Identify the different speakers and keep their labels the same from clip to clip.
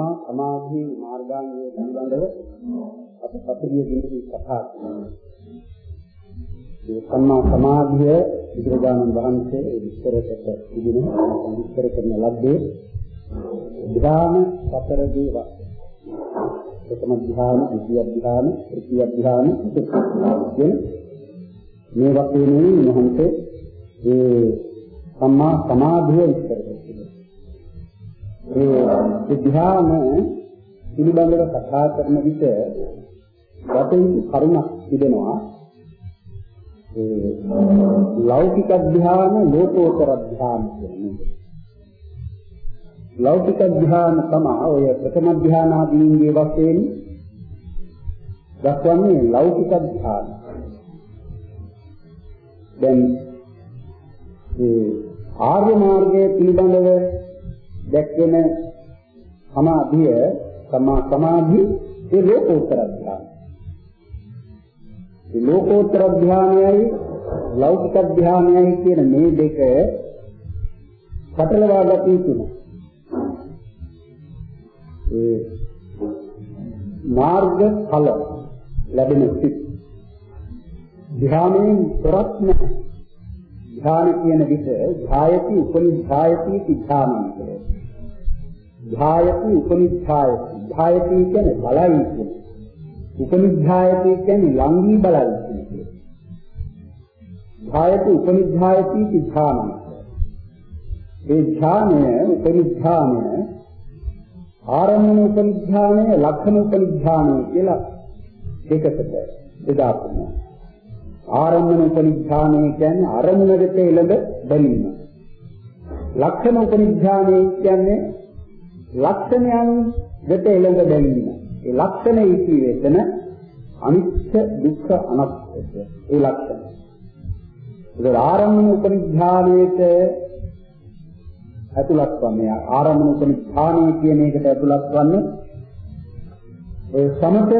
Speaker 1: සම්මා සමාධි මාර්ගාංගය පිළිබඳව අප පසුගිය දිනකදී කතා කළා. ඒ සම්මා සමාධිය බුදුරජාණන් වහන්සේ විස්තරකට තිබුණ විස්තර කරන ලද්දේ ධ්‍යාන සතර දේවා ප්‍රථම ධ්‍යාන, ද්විතිය ධ්‍යාන, තෘතිය ධ්‍යාන, චතුර්ථ මේ වශයෙන් මහන්සේ ඒ සම්මා සමාධිය විස්තර කරනවා. ඒ ධ්‍යාන පිළිබඳව කතා කරන විට වටින් කරුණක් තිබෙනවා. ඒ ලෞකික ධ්‍යාන, ලෝකෝත්තර ධ්‍යාන කියන්නේ. ලෞකික ධ්‍යාන තමයි ඔය ප්‍රථම ධ්‍යානාදීන්ගේ වශයෙන් දක්වන්නේ ලෞකික ධ්‍යාන. දැන් ඒ ආර්ය මාර්ගයේ පිළිබඳව දැක්වෙන සමාධිය සමා සමාධි ඒ ලෝකෝත්තර ධ්‍යාන. ඒ ලෝකෝත්තර ධ්‍යානයයි ලෞකික ධ්‍යානයයි කියන මේ දෙක පටලවා ගත යුතුයි. ඒ මාර්ග ඵල ලැබෙන සිත් ධ්‍යානයෙන් කරත් නැහැ. ධ්‍යාන කියන විට ධායති උපනිධායති ධ්‍යානං කියලා. ධායති උපනිධායති. ධායති කියන්නේ බලයි කියන්නේ. උපනිධායති කියන්නේ ලංඝී බලයි කියන්නේ. ධායති උපනිධායති ධ්‍යානං. ඒ ධ්‍යානය උපනිධානය ආරම්භන උපනිධානය ලක්ෂණ උපනිධානය කියලා දෙකකට බෙදා ගන්නවා. ආරම්භන උපනිධානය කියන්නේ අරමුණ වෙත එළඹ බැලීම. ලක්ෂණ උපනිධානය කියන්නේ ලක්ෂණයන් වෙත එළඹ බැලීම. ඒ ලක්ෂණ ඉති වෙතන අනිත්‍ය දුක්ඛ අනාත්මය. ඒ ලක්ෂණ. ඒක ආරම්භන උපනිධානයේට ඇතුළත් වන්නේ ආරම්භන උපනිධානය කියන එකට ඇතුළත් වන්නේ ඒ සමත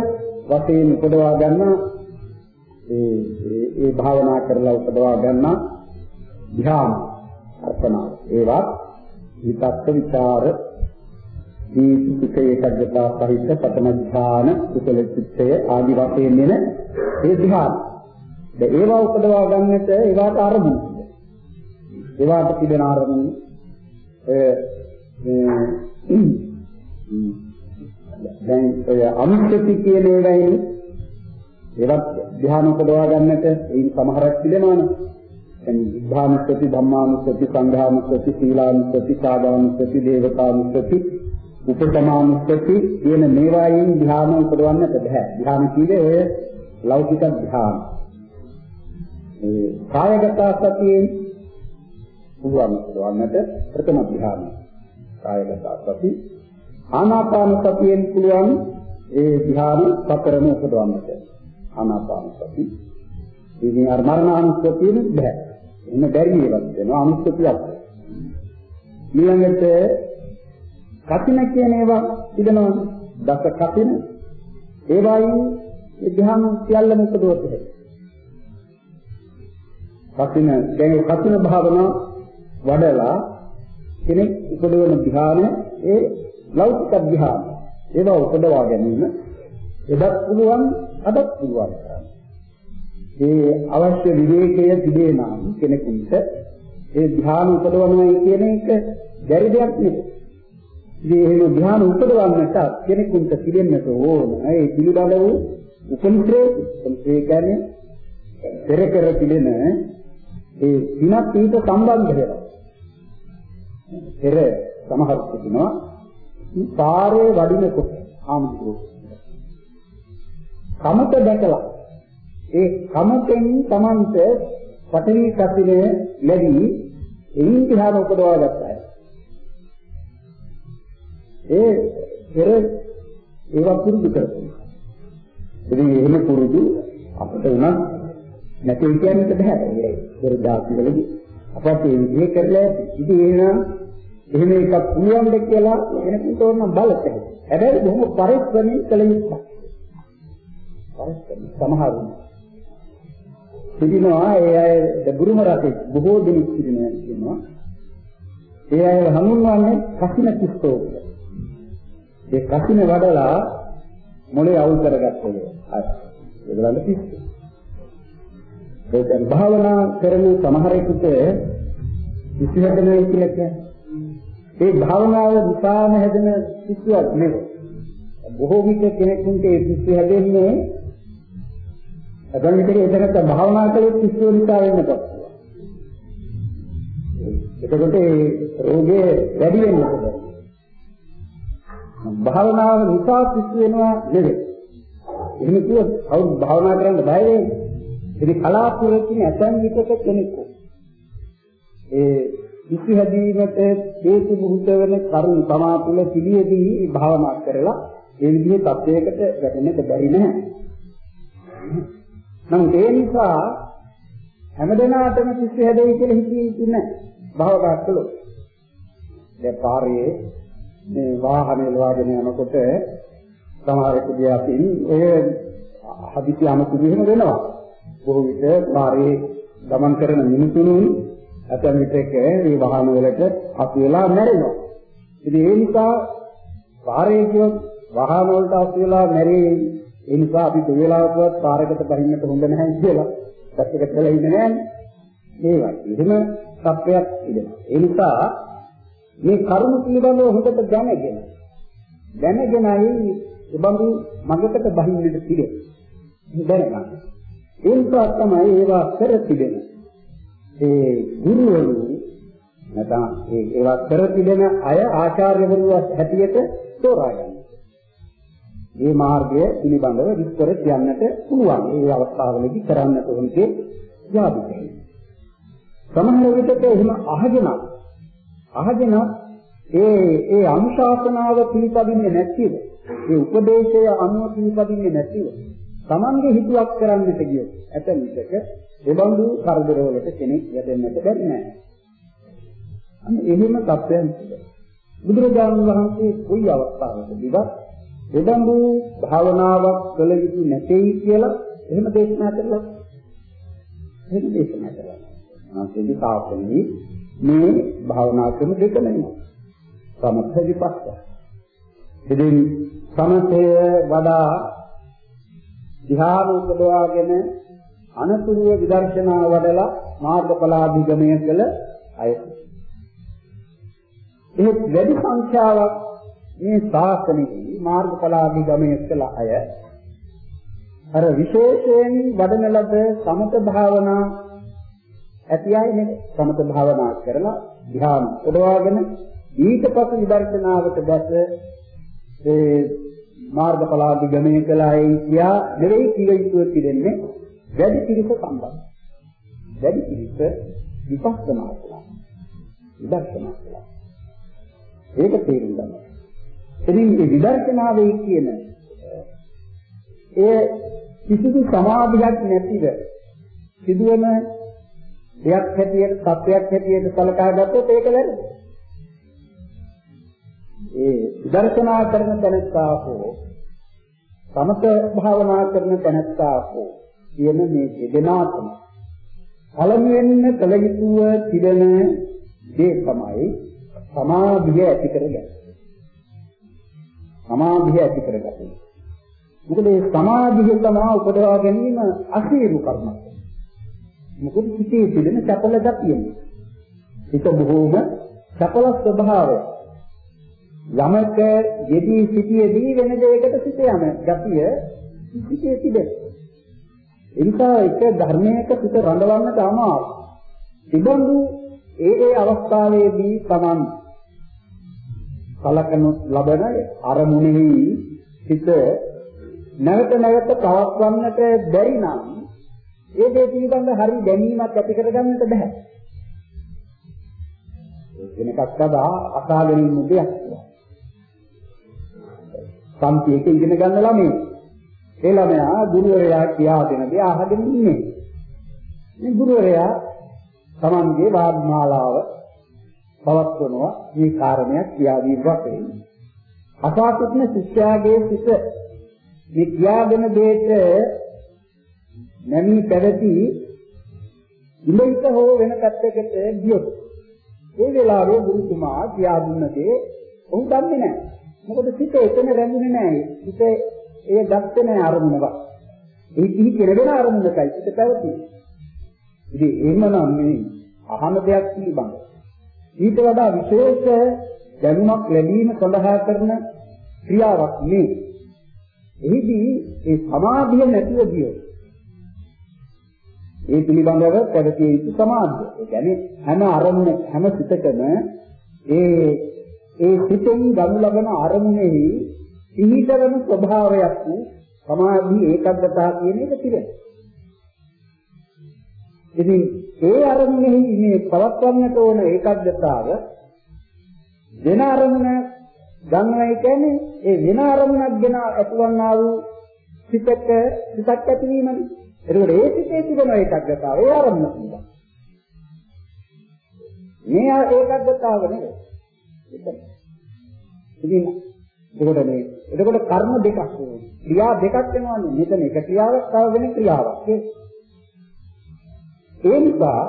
Speaker 1: වශයෙන් උපදවා ගන්න ඒ ඒ භාවනා කරලා උපදවා ගන්න ධ්‍යාන අර්පණා ඒවත් විතක්ක ਵਿਚාර දීපික ඒකග්ගතා සහිත පතම ධ්‍යාන කුසල චිත්තය ආදි වශයෙන් එන ඒ ධ්‍යාන. දැන් ඒවා උපදවා ගන්නට ඒවාට ආරම්භ. ඒවාට පිළිදෙන ආරම්භ ඒ දැන් ඔය අනුස්සති කියන ඒවායින් ඒවත් ධ්‍යාන උපදවා ගන්නට ඒ සමහරක් පිළිනවනේ. දැන් ධම්මානුස්සති, ධම්මානුස්සති, සංඝානුස්සති, සීලානුස්සති, සාදානුස්සති, දේවතානුස්සති, උපසමානුස්සති කියන මේවායින් ධ්‍යාන උපදවන්නට බෑ. ධ්‍යාන කියන්නේ ඔය ලෞකික ධ්‍යාන. ඒ කායගත සතියෙන් පුළුවන් උපදවන්නට ප්‍රථම ධ්‍යාන. කායගත සති ආනාපාන සතියෙන් පුළුවන් ඒ ධ්‍යාන සතරම උපදවන්නට. ආනාපාන සති. ඉතින් අර මරණානුස්සතිය බෑ. එන්න බැරි ඒවත් වෙනවා අනුස්සතියක්. ඊළඟට කතින කියන ඒවා තිබෙනවා. දස කතින. ඒවායින් ඒ ධ්‍යාන සියල්ලම උපදවත හැකියි. කතින දැන් කතින භාවනා වඩලා කෙනෙක් උපදවන ධ්‍යාන ඒ ලෞකික ධ්‍යාන. ඒවා උපදවා ගැනීම එදත් පුළුවන් අදත් පුළුවන් ඒ අවශ්‍ය විවේකයේ තිබේ නම් කෙනෙකුට ඒ ධ්‍යාන උපදවනවා කියන එක බැරි දෙයක් නෙවෙයි. ඉතින් එහෙම ධ්‍යාන උපදවන්නට කෙනෙකුට පිළිෙන්නට ඕන. ඒ පිළිබඳ වූ උපනිශ්‍රේ ඒ කියන්නේ පෙර කර පිළිෙන ඒ විනත් ඊට සම්බන්ධ වෙනවා. පෙර සමහර තිබෙනවා පාරේ වඩිනකොට ආමුතු කමත දැකලා ඒ කමතෙන් Tamanට පඨවි කසිනේ ලැබි එයින් ධ්‍යාන උපදවා ගත්තා. ඒ පෙර ඒවා පුරුදු කරගන්න. ඉතින් එහෙම පුරුදු අපිට උනත් නැති කියන්නත් බෑ. ඒ පෙර දාසිවලදී අපට ඒ විදිහ කරලා ඉතින් එහෙනම් එහෙම එකක් පුළුවන්ද කියලා කෙනෙකුට ඕන බලත හැකියි. හැබැයි බොහොම පරිස්සමින් කළ යුතුයි. පරිස්සමින් සමහරු සිටිනවා ඒ අය බුරුම රටේ බොහෝ දෙනෙක් සිටිනවා කියනවා. ඒ අය හඳුන්වන්නේ කසින කිස්තෝ. ඒ කසින වඩලා මොලේ අවුල් කරගත්තේ. අර ඒගොල්ලන්ට පිස්සු. ඒක භාවනා කරන සමහරෙකුට පිස්සු හැදෙනවා කියලා කියන්නේ. ඒ භාවනාව නිසාම හැදෙන පිස්සුවක් නෙවෙයි. බොහෝ විට කෙනෙකුට ඒ පිස්සු හැදෙන්නේ අදන් විතර එතනක භාවනා කළේ පිස්සු නිසා වෙන්න පුළුවන්. එතකොට ඒ රෝගේ වැඩි වෙනවා. භාවනාව නිසා පිස්සු වෙනවා නෙවෙයි. එහෙම කිව්වොත් කවුරු භාවනා කරන්න බය වෙන්නේ? ඉතින් කලාතුරකින් ඇතන් විටක කෙනෙකු ඒ පිස්සු හැදීමට හේතු බුත වෙන කරුණු තමා තුළ පිළියෙදී භාවනා කරලා ඒ විදිහේ තත්වයකට වැටෙන්නට බැරි නැහැ. නමුත් ඒ නිසා හැමදෙනාටම පිස්සු හැදෙයි කියලා හිතේ ඉන්නේ භාවනා කළොත්. දැන් පාරේ මේ වාහනේ ලවාගෙන යනකොට සමහරෙකුගේ අතින් ඔය හදිසි අමතුරු එහෙම වෙනවා. බොහෝ විට පාරේ ගමන් කරන මිනිසුන් ඇතැම් විටක මේ වාහන වලට අසු වෙලා මැරෙනවා. ඉතින් ඒ නිසා පාරේ කියොත් වාහන වලට අසු වෙලා මැරෙයි. ඒ නිසා අපි දෙවලාවකවත් පාරකට බහින්නට හොඳ නැහැ කියලා දැක්කට කියලා ඉන්නේ නැහැ. මේ වගේ. එහෙම සත්‍යයක් තිබෙනවා. ඒ නිසා මේ කරුණ පිළිබඳව හොඳට දැනගෙන දැනගෙනයි ඒබඳු මගකට බහින්නට තිබෙන්නේ. දැනගන්න. ඒ නිසා තමයි ඒවා කර තිබෙන. ඒ ගුරුවරු නැත්නම් ඒ ඒවා කර තිබෙන අය ආචාර්යවරු හැටියට තෝරාගන්න. මේ මාර්ගය පිළිබඳව විස්තර කියන්නට පුළුවන්. ඒ අවස්ථාවලදී කරන්නට ඕනේ යාදුකයි. සමහර විටක එහෙම අහගෙන අහගෙන ඒ ඒ අනුශාසනාව පිළිපදින්නේ නැතිව ඒ උපදේශය අනුව පිළිපදින්නේ නැතිව Tamange හිතුවක් කරන්නට ගියොත් ඇතැම් විටක දෙබඳු කරදරවලට කෙනෙක් යදෙන්නට බැරි නෑ. අන්න එහෙම තත්ත්වයන් බුදුරජාණන් වහන්සේ කොයි අවස්ථාවකදීවත් දෙබඳු භාවනාවක් කළ යුතු නැtei කියලා එහෙම දේශනා කළා. එහෙම දේශනා කළා. ආසෙදි සාසනෙයි මේ භාවනා ක්‍රම දෙක නෙමෙයි. සමථ විපස්ස. ඉතින් සමථය වඩා ධ්‍යාන උපදවාගෙන අනතුරුව විදර්ශනා වඩලා මාර්ගඵලාභිගමනය කළ අය. එහෙත් වැඩි සංඛ්‍යාවක් මේ ශාසනයේ මාර්ගඵලාභිගමනය කළ අය අර විශේෂයෙන් වඩන ලද සමත භාවනා ඇති අය නෙවෙයි. සමත භාවනා කරලා ධ්‍යාන උපදවාගෙන ඊට පසු විදර්ශනාවට දැස ඒ මාර්ගඵලාදී ගමනය කළායි කියා නෙවෙයි කිය යුතු පිළිෙන්නේ වැඩි පිළිස සම්බන්ධ. වැඩි පිළිස විපස්සනා කළා. විදර්ශනා කළා. ඒක තේරුම් ගන්න. එදින් මේ විදර්ශනාවේ කියන ඒ කිසිදු සමාධියක් නැතිව සිදුවන දෙයක් හැටියට සත්‍යයක් හැටියට සලකා ගත්තොත් ඒක වැරදි. ඒ විදර්ශනා කරන තැනත්තා හෝ සමත භාවනා කරන තැනත්තා හෝ කියන මේ දෙදෙනාටම පළමුවෙන්න කළ යුතුව තිබෙන දේ තමයි සමාධිය ඇති කරගන්න. සමාධිය ඇති කරගන්න. මොකද මේ සමාධිය තමයි උපදවා ගැනීම අසීරු කර්මයක්. මොකද හිතේ තිබෙන චපල ගතිය. හිත බොහෝම චපල ස්වභාවය. යමක යෙදී සිටියේදී වෙන දෙයකට සිට යන ගතිය සිටේ තිබෙන. එනිසා එක ධර්මයක සිට රඳවන්නට අමාරුයි. තිබඳු ඒ ඒ අවස්ථාවේදී Taman කලකනු ලබන අරමුණෙහි සිට නැවත නැවත පවත්වන්නට බැරි නම් ඒ දේ පිළිබඳ හරි දැනීමක් ඇති කරගන්නට බෑ. වෙනකක් සදා අසාගෙන ඉන්න දෙයක්. සම්පියක ඉගෙන ගන්න ළමයි. ඒ ළමයා ගුරුවරයා කියා දෙන දේ අහගෙන ඉන්නේ. මේ ගුරුවරයා Tamanගේ වාග්මාලාව පවත්වනවා මේ කාරණයක් කියා දී වශයෙන්. අසාතුත්න ශිෂ්‍යයාගේ සිට මේ කියාගෙන දෙයට නැමී පැවති ඉලෙක හෝ වෙන පැත්තකට ගියොත් ඒ වෙලාවේ ගුරුතුමා කියා දුන්න දේ ඔහු දන්නේ නැහැ. මොකද සිත එතන රැඳුනේ නැහැ. සිත ඒ ගත්තේ නැහැ අරමුණවත්. ඒ කිහි කෙරෙන අරමුණකයි සිත පැවතුනේ. ඉතින් එහෙමනම් මේ අහන දෙයක් පිළිබඳ ඊට වඩා විශේෂ දැනුමක් ලැබීම සඳහා කරන ක්‍රියාවක් මේ. එහිදී ඒ සමාධිය නැතිව ගියොත් ඒ පිළිබඳව පැවතිය යුතු සමාධිය. ඒ කියන්නේ හැම අරමුණ හැම සිතකම ඒ ඒ සිතෙන් ගනු ලබන අරමුණෙහි පිහිටවන ස්වභාවයක් වූ සමාධි ඒකග්ගතා කියන එක තිබෙනවා. ඉතින් ඒ අරමුණෙහි මේ පවත්වන්නට ඕන ඒකග්ගතාව වෙන අරමුණ ගන්නවයි කියන්නේ ඒ වෙන අරමුණක් ගැන ඇතිවන්නා වූ සිතක සිතක් ඇතිවීමනේ. එතකොට ඒ සිතේ තිබෙන ඒකග්ගතාව ඒ අරමුණ පිළිබඳ. මේ ඒකග්ගතාව නෙවෙයි. ඉතින් එතකොට මේ එතකොට කර්ම දෙකක් වෙනවා. ක්‍රියා දෙකක් වෙනවානේ. මෙතන එක ක්‍රියාවක් තව වෙන ක්‍රියාවක්. ඒ නිසා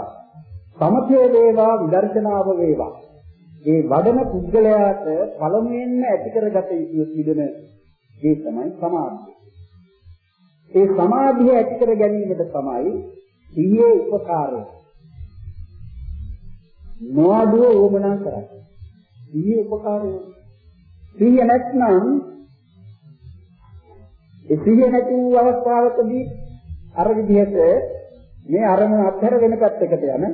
Speaker 1: සමථය වේවා විදර්ශනාව වේවා. මේ වඩන පුද්ගලයාට පළමුවෙන්ම ඇති කරගත යුතු පිළිදෙන ඒ තමයි සමාධිය. ඒ සමාධිය ඇති කර ගැනීමට තමයි සිහියේ උපකාරය. නොඅඩුව වමනා කරන්නේ. සිහියේ උපකාරය. සිහිය නැත්නම් ඒ සිහිය නැති වූ අවස්ථාවකදී අර විදිහට මේ අරමුණ අත්හැර වෙන පැත්තකට යන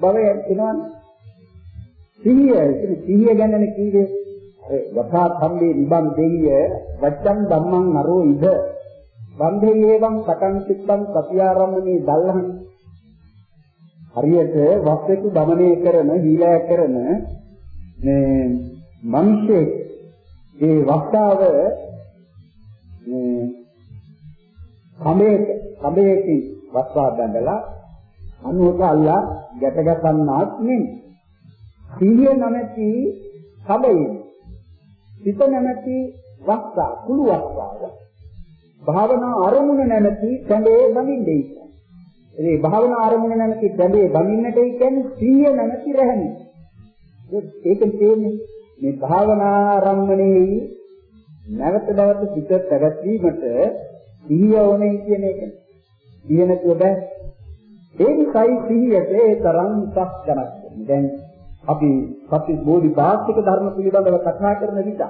Speaker 1: බව එනවා සිහිය ඉතින් සිහිය ගැනනේ කීවේ? වතා සම්බේ නිබන් දෙවිය වච්ඡන් ධම්මං නරෝ ඉද. වන්දේ හේවං පතං චිත්තං සතිආරම්මනේ දල්හං හරියට වස්සෙකු দমনය කරන හීලය කරන මේ මිනිස්සේ ඒ වස්තාව මේ කමේ කමේකින් වස්වා බඳලා අනුවක අල්ලා ගැට ගසන්නාත් නෙමෙයි. සිහිය නැමැති කඹේ සිත නැමැති වස්තා කුළු වස්තාව භාවනා අරමුණ නැමැති කඹේ බඳින්නේ. ඒ භාවනා අරමුණ නැමැති කඹේ බඳින්නට කියන්නේ සිහිය නැමැති රැහනේ. ඒකෙන් තේන්නේ මේ භාවනා ආරම්භණයේ නැවත නැවත සිත පැවැත්වීමට සිහිය ඕනේ කියන එක. සිහිය නැතුව බෑ. ඒ නිසායි සිහියට ඒ තරම් උසස් ගණක් දැන් අපි සත්‍ය බෝධිපාක්ෂික ධර්ම පිළිබඳව කතා කරන විට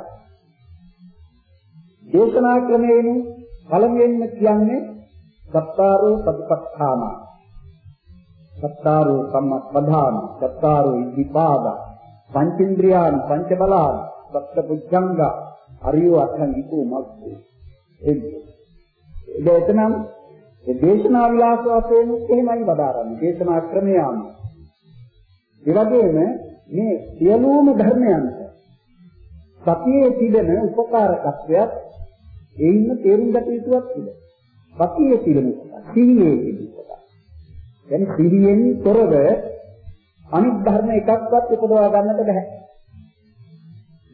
Speaker 1: දේශනා ක්‍රමයෙන් පළමුවෙන්ම කියන්නේ සත්තාරෝ සතිපට්ඨාන. සත්තාරෝ සම්මප්පදාන සත්තාරෝ ඉද්ධිපාද. පංචේන්ද්‍රියාන් පංච බලාන සත්පුජ්ජංග අරියෝ අත්හන් ඉකෝ මග්ගෝ. ඒ එතනම් ඒ දේශනා විලාස වශයෙන් එහෙමයි වදාරන්නේ. දේශනා ක්‍රමය අනුව. ඒ වගේම මේ සියලුම ධර්මයන්ට සතියේ තිබෙන උපකාරකත්වයක් ඒින්ම තේරුම් ගත යුතුක් කියලා. සතියේ තිබෙන සීලයේ තිබෙන. දැන් සීලයෙන් තොරව අනිත් ධර්ම එකක්වත් උපදවා ගන්නට බෑ.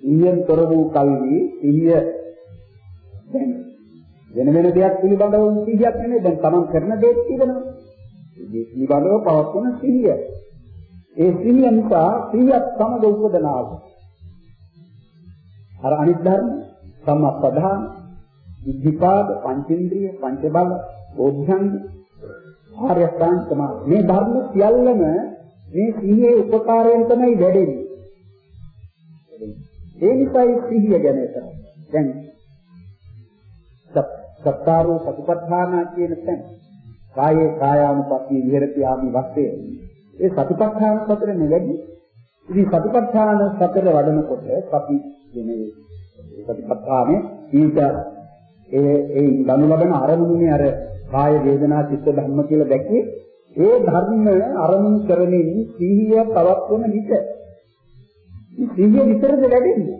Speaker 1: සීලයෙන් තොර වූ කල්හි සීය දැන් වෙන වෙන දෙයක් පිළිබඳව සිහියක් නෙමෙයි දැන් තමන් කරන දේ තිබෙනවා. ඒ පිළිබඳව පවත්වන සිහිය. ඒ සිහිය නිසා සිහියත් සමග උපදනාව. අර අනිත් ධර්ම සම්මප්පදාන, විද්ධිපාද, පංචේන්ද්‍රිය, පංච බල, ඕධ්‍යංග, ආර්ය අෂ්ටාංග මේ ධර්ම සියල්ලම මේ සිහියේ උපකාරයෙන් තමයි වැඩෙන්නේ. ඒ නිසායි සිහිය ගැන කරන්නේ. දැන් සත්තාරෝ සතිපට්ඨාන කියන තැන කායේ කායානුපස්සී විහෙරති ආමි වස්තේ. ඒ සතිපට්ඨාන සතර නෙවෙයි. ඉතින් සතිපට්ඨාන සතර වඩනකොට සති වෙනේ සතිපට්ඨානේ ඊට ඒ ඒ ගනු ලබන අරමුණේ අර කාය වේදනා චිත්ත ධර්ම කියලා දැක්කේ ඒ ධර්ම අරමුණු කරමින් සිහිය පවත්වන විට සිහිය විතරද වැඩෙන්නේ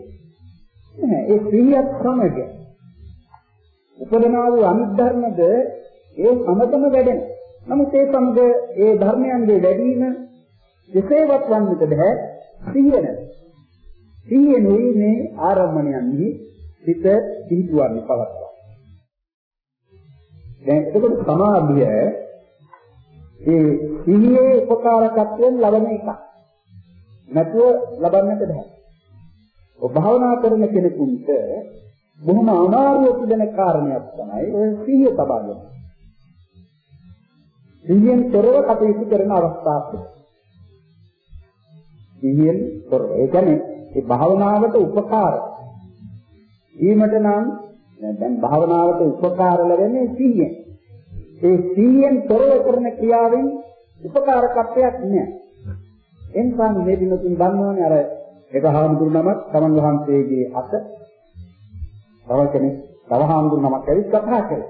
Speaker 1: නෑ ඒ සිහියත් සමග උපදනා වූ අනිත් ධර්මද ඒ සමතම වැඩෙන නමුත් ඒ සමග ඒ ධර්මයන්ගේ වැඩිම එසේවත් වන්නට බෑ සිහිය නැත සිහිය නෙවෙයි මේ ආරම්භණයන්හි සිත පිහිටුවන්නේ පවත්වා දැන් එතකොට සමාධිය ඒ සිහියේ උපකාරකත්වයෙන් ලබන එකක්. නැතුව ලබන්නට බෑ. භාවනා කරන කෙනෙකුට බොහොම අමාරුව තිබෙන කාරණයක් තමයි ඔය සිහිය තබා ගැනීම. සිහියෙන් තොරව කටයුතු කරන අවස්ථාවක්. සිහියෙන් තොරව. ඒ කියන්නේ මේ භාවනාවට උපකාර ඊමට නම් දැන් භාවනාවට උපකාර ලැබෙන්නේ සිහියෙන්. ඒ සිහියෙන් තොරව කරන ක්‍රියාවෙන් උපකාරකත්වයක් නෑ. එන්සන් මේ දිනකින් දන්නවනේ අර එක හාමුදුරු නමක් තමන් වහන්සේගේ අත තව කෙනෙක් තව හාමුදුරු නමක් ඇවිත් කතා කරේ.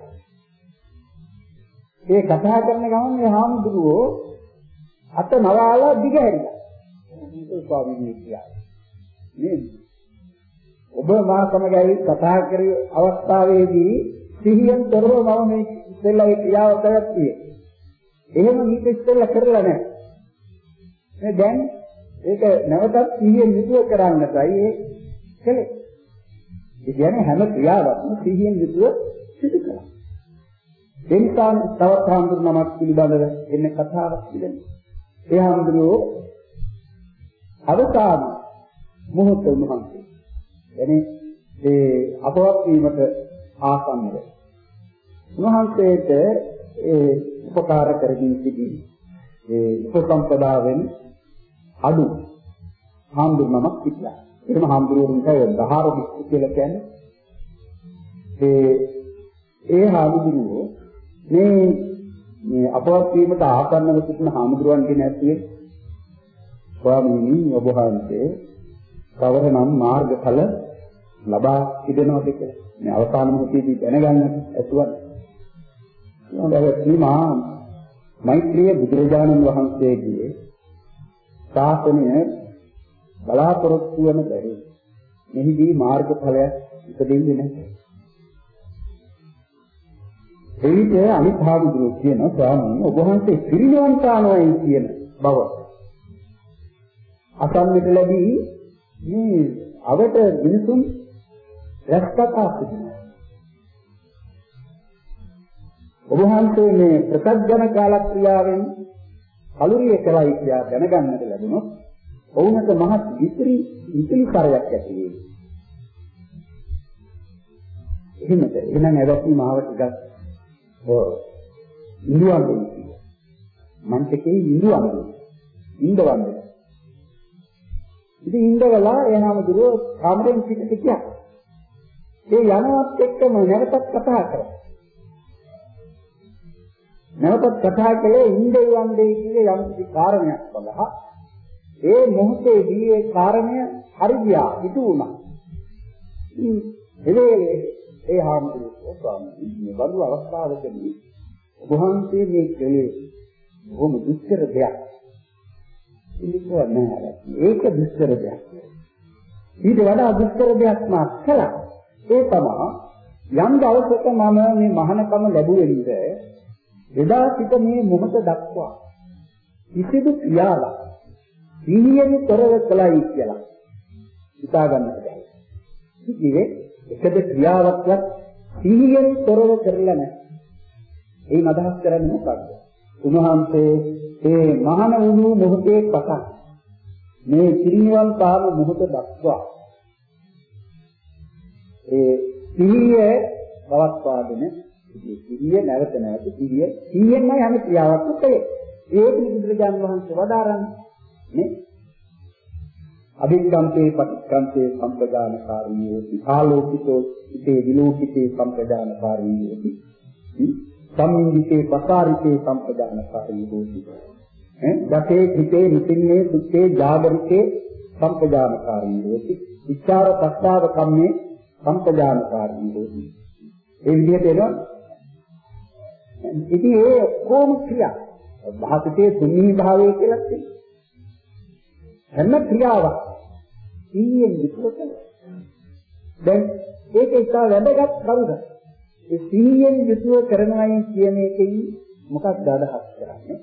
Speaker 1: ඒ කතා කරන ගමන් මේ හාමුදුරුවෝ අත නවාලා දිගහැරියා. මේ ස්වාමීන් වහන්සේ නේද? ඔබ මා සමග ඇවිත් කතා කර අවස්ථාවේදී සිහියෙන් තොරව මම මේ ඉස්සෙල්ලා ඒ ක්‍රියාව කරත්තේ. එහෙම මේක ඉස්සෙල්ලා කරලා නැහැ. මේ දැන් ඒක නැවතත් සිහියෙන් යුතුව කරන්නටයි ඒ කලේ. ඒ කියන්නේ හැම ක්‍රියාවක්ම සිහියෙන් යුතුව සිදු කරනවා. ඒ නිසා තවත් හාමුදුරු නමක් පිළිබඳව එන්න කතාවක් තිබෙනවා. ඒ හාමුදුරුවෝ අවසාන මොහොත උන්වහන්සේ එනේ ඒ අපවත් වීමට ආසන්නව උන්වහන්සේට ඒ උපකාර කරමින් සිටි ඒ උපසම්පදාවෙන් අඩු හාමුදුරුවමක් සිටියා. එහෙම හාමුදුරුවන්ට දහාර විස්තු කියලා කියන්නේ ඒ ඒ හාමුදුරුවෝ මේ මේ අපවත් වීමට ආසන්නව සිටින හාමුදුරුවන්ගේ නැතිවේ ස්වාමීනි ඔබ වහන්සේ කවරනම් මාර්ගඵල ලබා තිබෙනවද කියලා. මේ අවසාන මොහොතේදී දැනගන්න ඇතුවත්. නෝදවත්ීමා මෛත්‍රිය බුදුරජාණන් වහන්සේගේ ශාසනය බලාපොරොත්තු වෙන බැරි. මෙහිදී මාර්ගඵලයක් ඉපදෙන්නේ නැහැ. එවිට අනිත් භාගුදුරු කියන ස්වාමීන් ඔබ වහන්සේ පිරිනවන් පානවයි කියන බව අසන්නට ලැබී මේ අවට මිනිසුන් රැස්කතා සිටිනවා. ඔබ වහන්සේ මේ ප්‍රසජන කාලක්‍රියාවෙන් කලුරිය කළයි කියලා දැනගන්නට ලැබුණොත් ඔවුන්ට මහත් විසිරි විසිරි කරයක් ඇති වෙයි. එහෙමද? එහෙනම් ඇවැත්නි මාව ටිකක් ඔව් ඉන්දුවන් දෙන්න. මන්ටකේ ඉන්දුවන් දෙන්න. ඉන්දවන්න. ඉතින් ඉන්දවලා එනම දුරෝ කාමරෙන් පිටට ගියා. ඒ යනවත් එක්කම නැවතත් කතා කරා. නැවතත් කතා කළේ ඉන්දේ වන්දේ කියේ යම් කිසි කාරණයක් සඳහා ඒ මොහොතේදී ඒ කාරණය හරි ගියා ඉතු වුණා. එවේලේ ඒ හාමුදුරුවෝ ස්වාමීන් මේ බඳු අවස්ථාවකදී ඔබ වහන්සේ මේ කලේ බොහොම දුෂ්කර දෙයක්. ඉතින් නෑ ඒක දුෂ්කර දෙයක්. ඊට වඩා දුෂ්කර දෙයක් මා කළා. ඒ තමයි යම් දවසක මම මේ මහානකම ලැබුවෙන්ද එදා සිට මේ මොහොත දක්වා කිසිදු ක්‍රියාවක් සිහියෙන් තොරව කළයි කියලා හිතා ගන්නට බැහැ. ඉතින් එකද ක්‍රියාවක්වත් සිහියෙන් තොරව කරලා නැහැ. එයින් අදහස් කරන්නේ මොකක්ද? උන්වහන්සේ ඒ මහාන වුණු මොහොතේ පටන් මේ පිරිනිවන් පාන මොහොත දක්වා ඒ සිහිය පවත්වාගෙන සිහිය නැවත නැවත සිහිය සිහියෙන්මයි හැම ක්‍රියාවක්ම කළේ. ඒක බුදුරජාන් වහන්සේ වදාරන්නේ නේ. අභිග්ගම්පේ පටික්කම්පේ සම්පදානකාරී යෝති ආලෝකිතෝ ඉතේ විලෝකිතේ සම්පදානකාරී යෝති සම්මිංගිතේ පසාරිතේ සම්පදානකාරී යෝති ඈ? දතේ හිතේ නිතින්නේ සුත්තේ ජාගරිතේ සම්පදානකාරී යෝති විචාර පස්තාව කම්මේ සම්පදානකාරී යෝති ඒ විදිහට එනවා. ඉතින් ඒ කොහොම ක්‍රියා? භාසිතේ තුන්හි භාවය කියලා තියෙනවා හැම ක්‍රියාවක් සීයෙන් විතරද දැන් ඒක එක වැදගත් කරුණ ඒ සීයෙන් යුතුව කරනවයි කියන එකෙන් මොකක්ද අදහස් කරන්නේ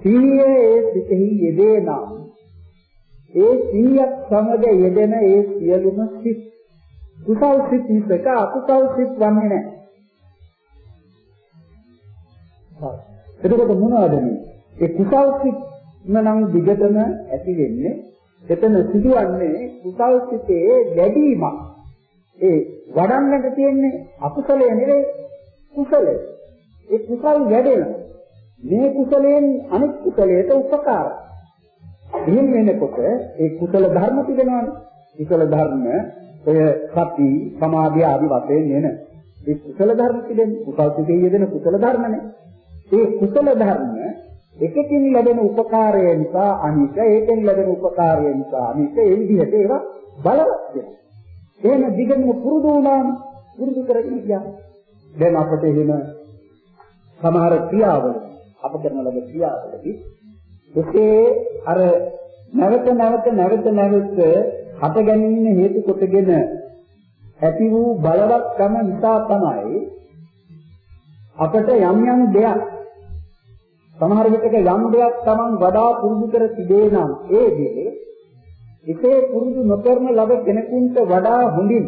Speaker 1: සීයේ ඒ සිතෙහි යෙදේ නම් ඒ සීයක් සමග යෙදෙන ඒ සියලුම සිත් කුසල් සිත් මිසක අකුසල් සිත් වන්නේ නැහැ. හරි. එතකොට මොනවද මේ? ඒ කුසල් සිත් නම් දිගටම ඇති වෙන්නේ එතන සිදුවන්නේ කුසල් සිතේ වැඩිමක්. ඒ වඩන්නට තියෙන්නේ අකුසලය නෙවෙයි කුසලය. ඒ කුසල් වැඩෙනවා. මේ කුසලයෙන් අනිත් කුසලයට උපකාරයි. එහෙම වෙනකොට ඒ කුසල ධර්ම තිබෙනවානේ. කුසල ධර්ම ඔය සති සමාධිය ආදි වශයෙන් එන ඒ කුසල ධර්ම තිබෙන්නේ කුසල් සිතේ යෙදෙන කුසල ධර්මනේ. ඒ කුසල ධර්ම එකකින් ලැබෙන උපකාරය නිසා අනික ඒකෙන් ලැබෙන උපකාරය නිසා අනික ඒ විදිහට ඒවා බලවත් වෙනවා. එහෙම දිගටම පුරුදු වුණාම පුරුදු කරගෙන ගියා. දැන් අපිට එහෙම සමහර ක්‍රියාවල අප කරන ලද ක්‍රියාවලදී එසේ අර නැවත නැවත නැවත නැවත හට ගැනීම හේතු කොටගෙන ඇති වූ බලවත්කම නිසා තමයි අපට යම් යම් දෙයක් සමහර විටක යම් දෙයක් Taman වඩා පුරුදු කර තිබේ නම් ඒ දේ එසේ පුරුදු නොකරන ලබ කෙනෙකුට වඩා හොඳින්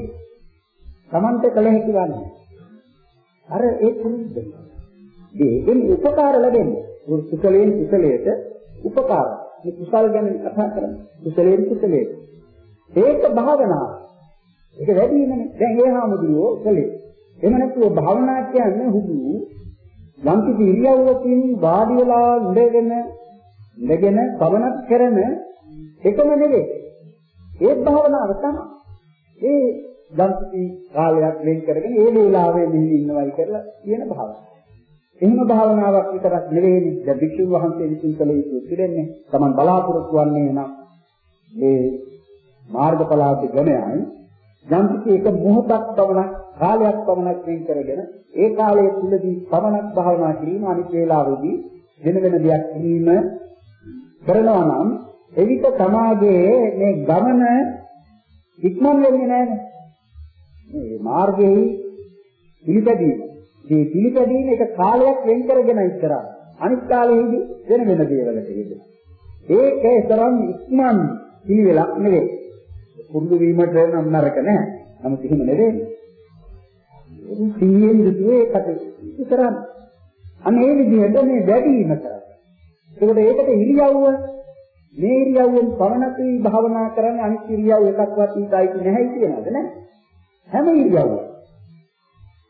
Speaker 1: Tamante කළ හැකි වන්නේ අර ඒ පුරුද්ද. දෙයෙන් උපකාර ලැබෙන්නේ කුසලයෙන් කුසලයට උපකාර. මේ කුසල් ගැන කතා කරන්නේ කුසලයෙන් කුසලයට. ඒක භාවනාව ඒක වැඩි වෙනනේ දැන් ඒ හාමුදුරුවෝ කළේ එහෙම නැතුව භාවනා කියන්නේ හුදු යම් කිසි ඉරියව්වකින් වාඩි වෙලා ඉඳගෙන ඉඳගෙන පවනක් කරන එකම නෙවෙයි. ඒ භාවනාව තමයි. ඒ යම් කිසි කාලයක් වෙන් කරගෙන ඒ වේලාවේ මෙහි ඉන්නවයි කරලා කියන භාවනාව. එහෙම භාවනාවක් විතරක් නෙවෙයි දැන් භික්ෂුන් වහන්සේ විසින් කළ යුතු පිළිෙන්නේ. Taman බලාපොරොත්තු වන්නේ නම් මේ මාර්ගඵලාදී ගමයන් යම් කිසි එක මොහොතක් පමණක් කාලයක් පමණක් වෙන් කරගෙන ඒ කාලය තුලදී පමණක් භාවනා කිරීම අනිත් වේලාවෙදී වෙන වෙන දෙයක් කිරීම කරනවා නම් එවිට සමාජයේ මේ ගමන ඉක්මන් වෙන්නේ නැහැ. මේ මාර්ගයේ පිළිපැදීම. මේ පිළිපැදීම එක කාලයක් වෙන් කරගෙන ඉස්සරහ. අනිත් කාලෙහිදී වෙන වෙන දේවල්ට යෙදෙනවා ඒකේ තරම් ඉක්මන් පිළිවෙලක් නෙවෙයි. පුරුදු වීමට නම් නරක නැහැ. නමුත් එහෙම නෙවෙයි. සිහියෙන් යුතුව ඒකට කරන්නේ. අනේ විදිහට මේ වැඩිම කරන්නේ. ඒකට ඒකට ඉරියව්ව මේ ඉරියව්වෙන් පවණක් භාවනා කරන්නේ අනිත් ඉරියව් එකක්වත් ඊටයි නැහැ කියනද නෑ? හැම ඉරියව්ව.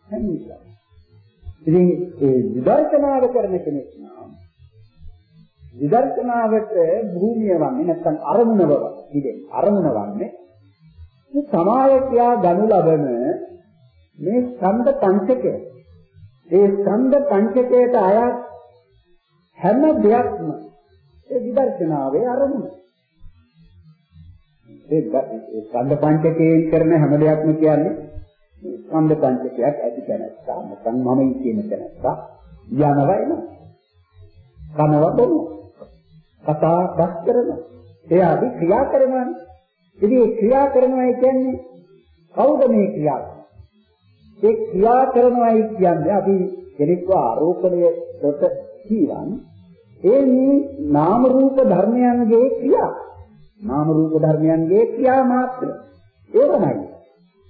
Speaker 1: හැම ඉරියව්ව. ඉතින් ඒ විදර්ශනාව කරන කෙනෙක් නම් විදර්ශනාවට භූමිය වන්නේ නැත්නම් අරමුණ වන්නේ අරමුණ වන්නේ මේ සමායකයා ගනු ලබන මේ ස්කන්ධ පංචකය. ඒ ස්කන්ධ පංචකයට අයත් හැම දෙයක්ම ඒ විදර්ශනාවේ අරමුණ. ඒ ස්කන්ධ පංචකයෙන් කරන හැම දෙයක්ම කියන්නේ ස්කන්ධ පංචකයක් ඇති තැනස්සා නැත්නම් මම කියන තැනස්සා යනවා එනවා කනවා බොනවා. කතා බස් කරනවා. එයාදී ක්‍රියා කරනවානේ ඉතින් ඒ ක්‍රියා කරනවා කියන්නේ කවුද මේ ක්‍රියාව? ඒ ක්‍රියා කරනවායි කියන්නේ අපි කෙනෙක්ව ආරෝපණය කොට කියවන් ඒ මේ නාම රූප ධර්මයන්ගේ ක්‍රියා. නාම රූප ධර්මයන්ගේ ක්‍රියා මාත්‍ර. ඒවමයි.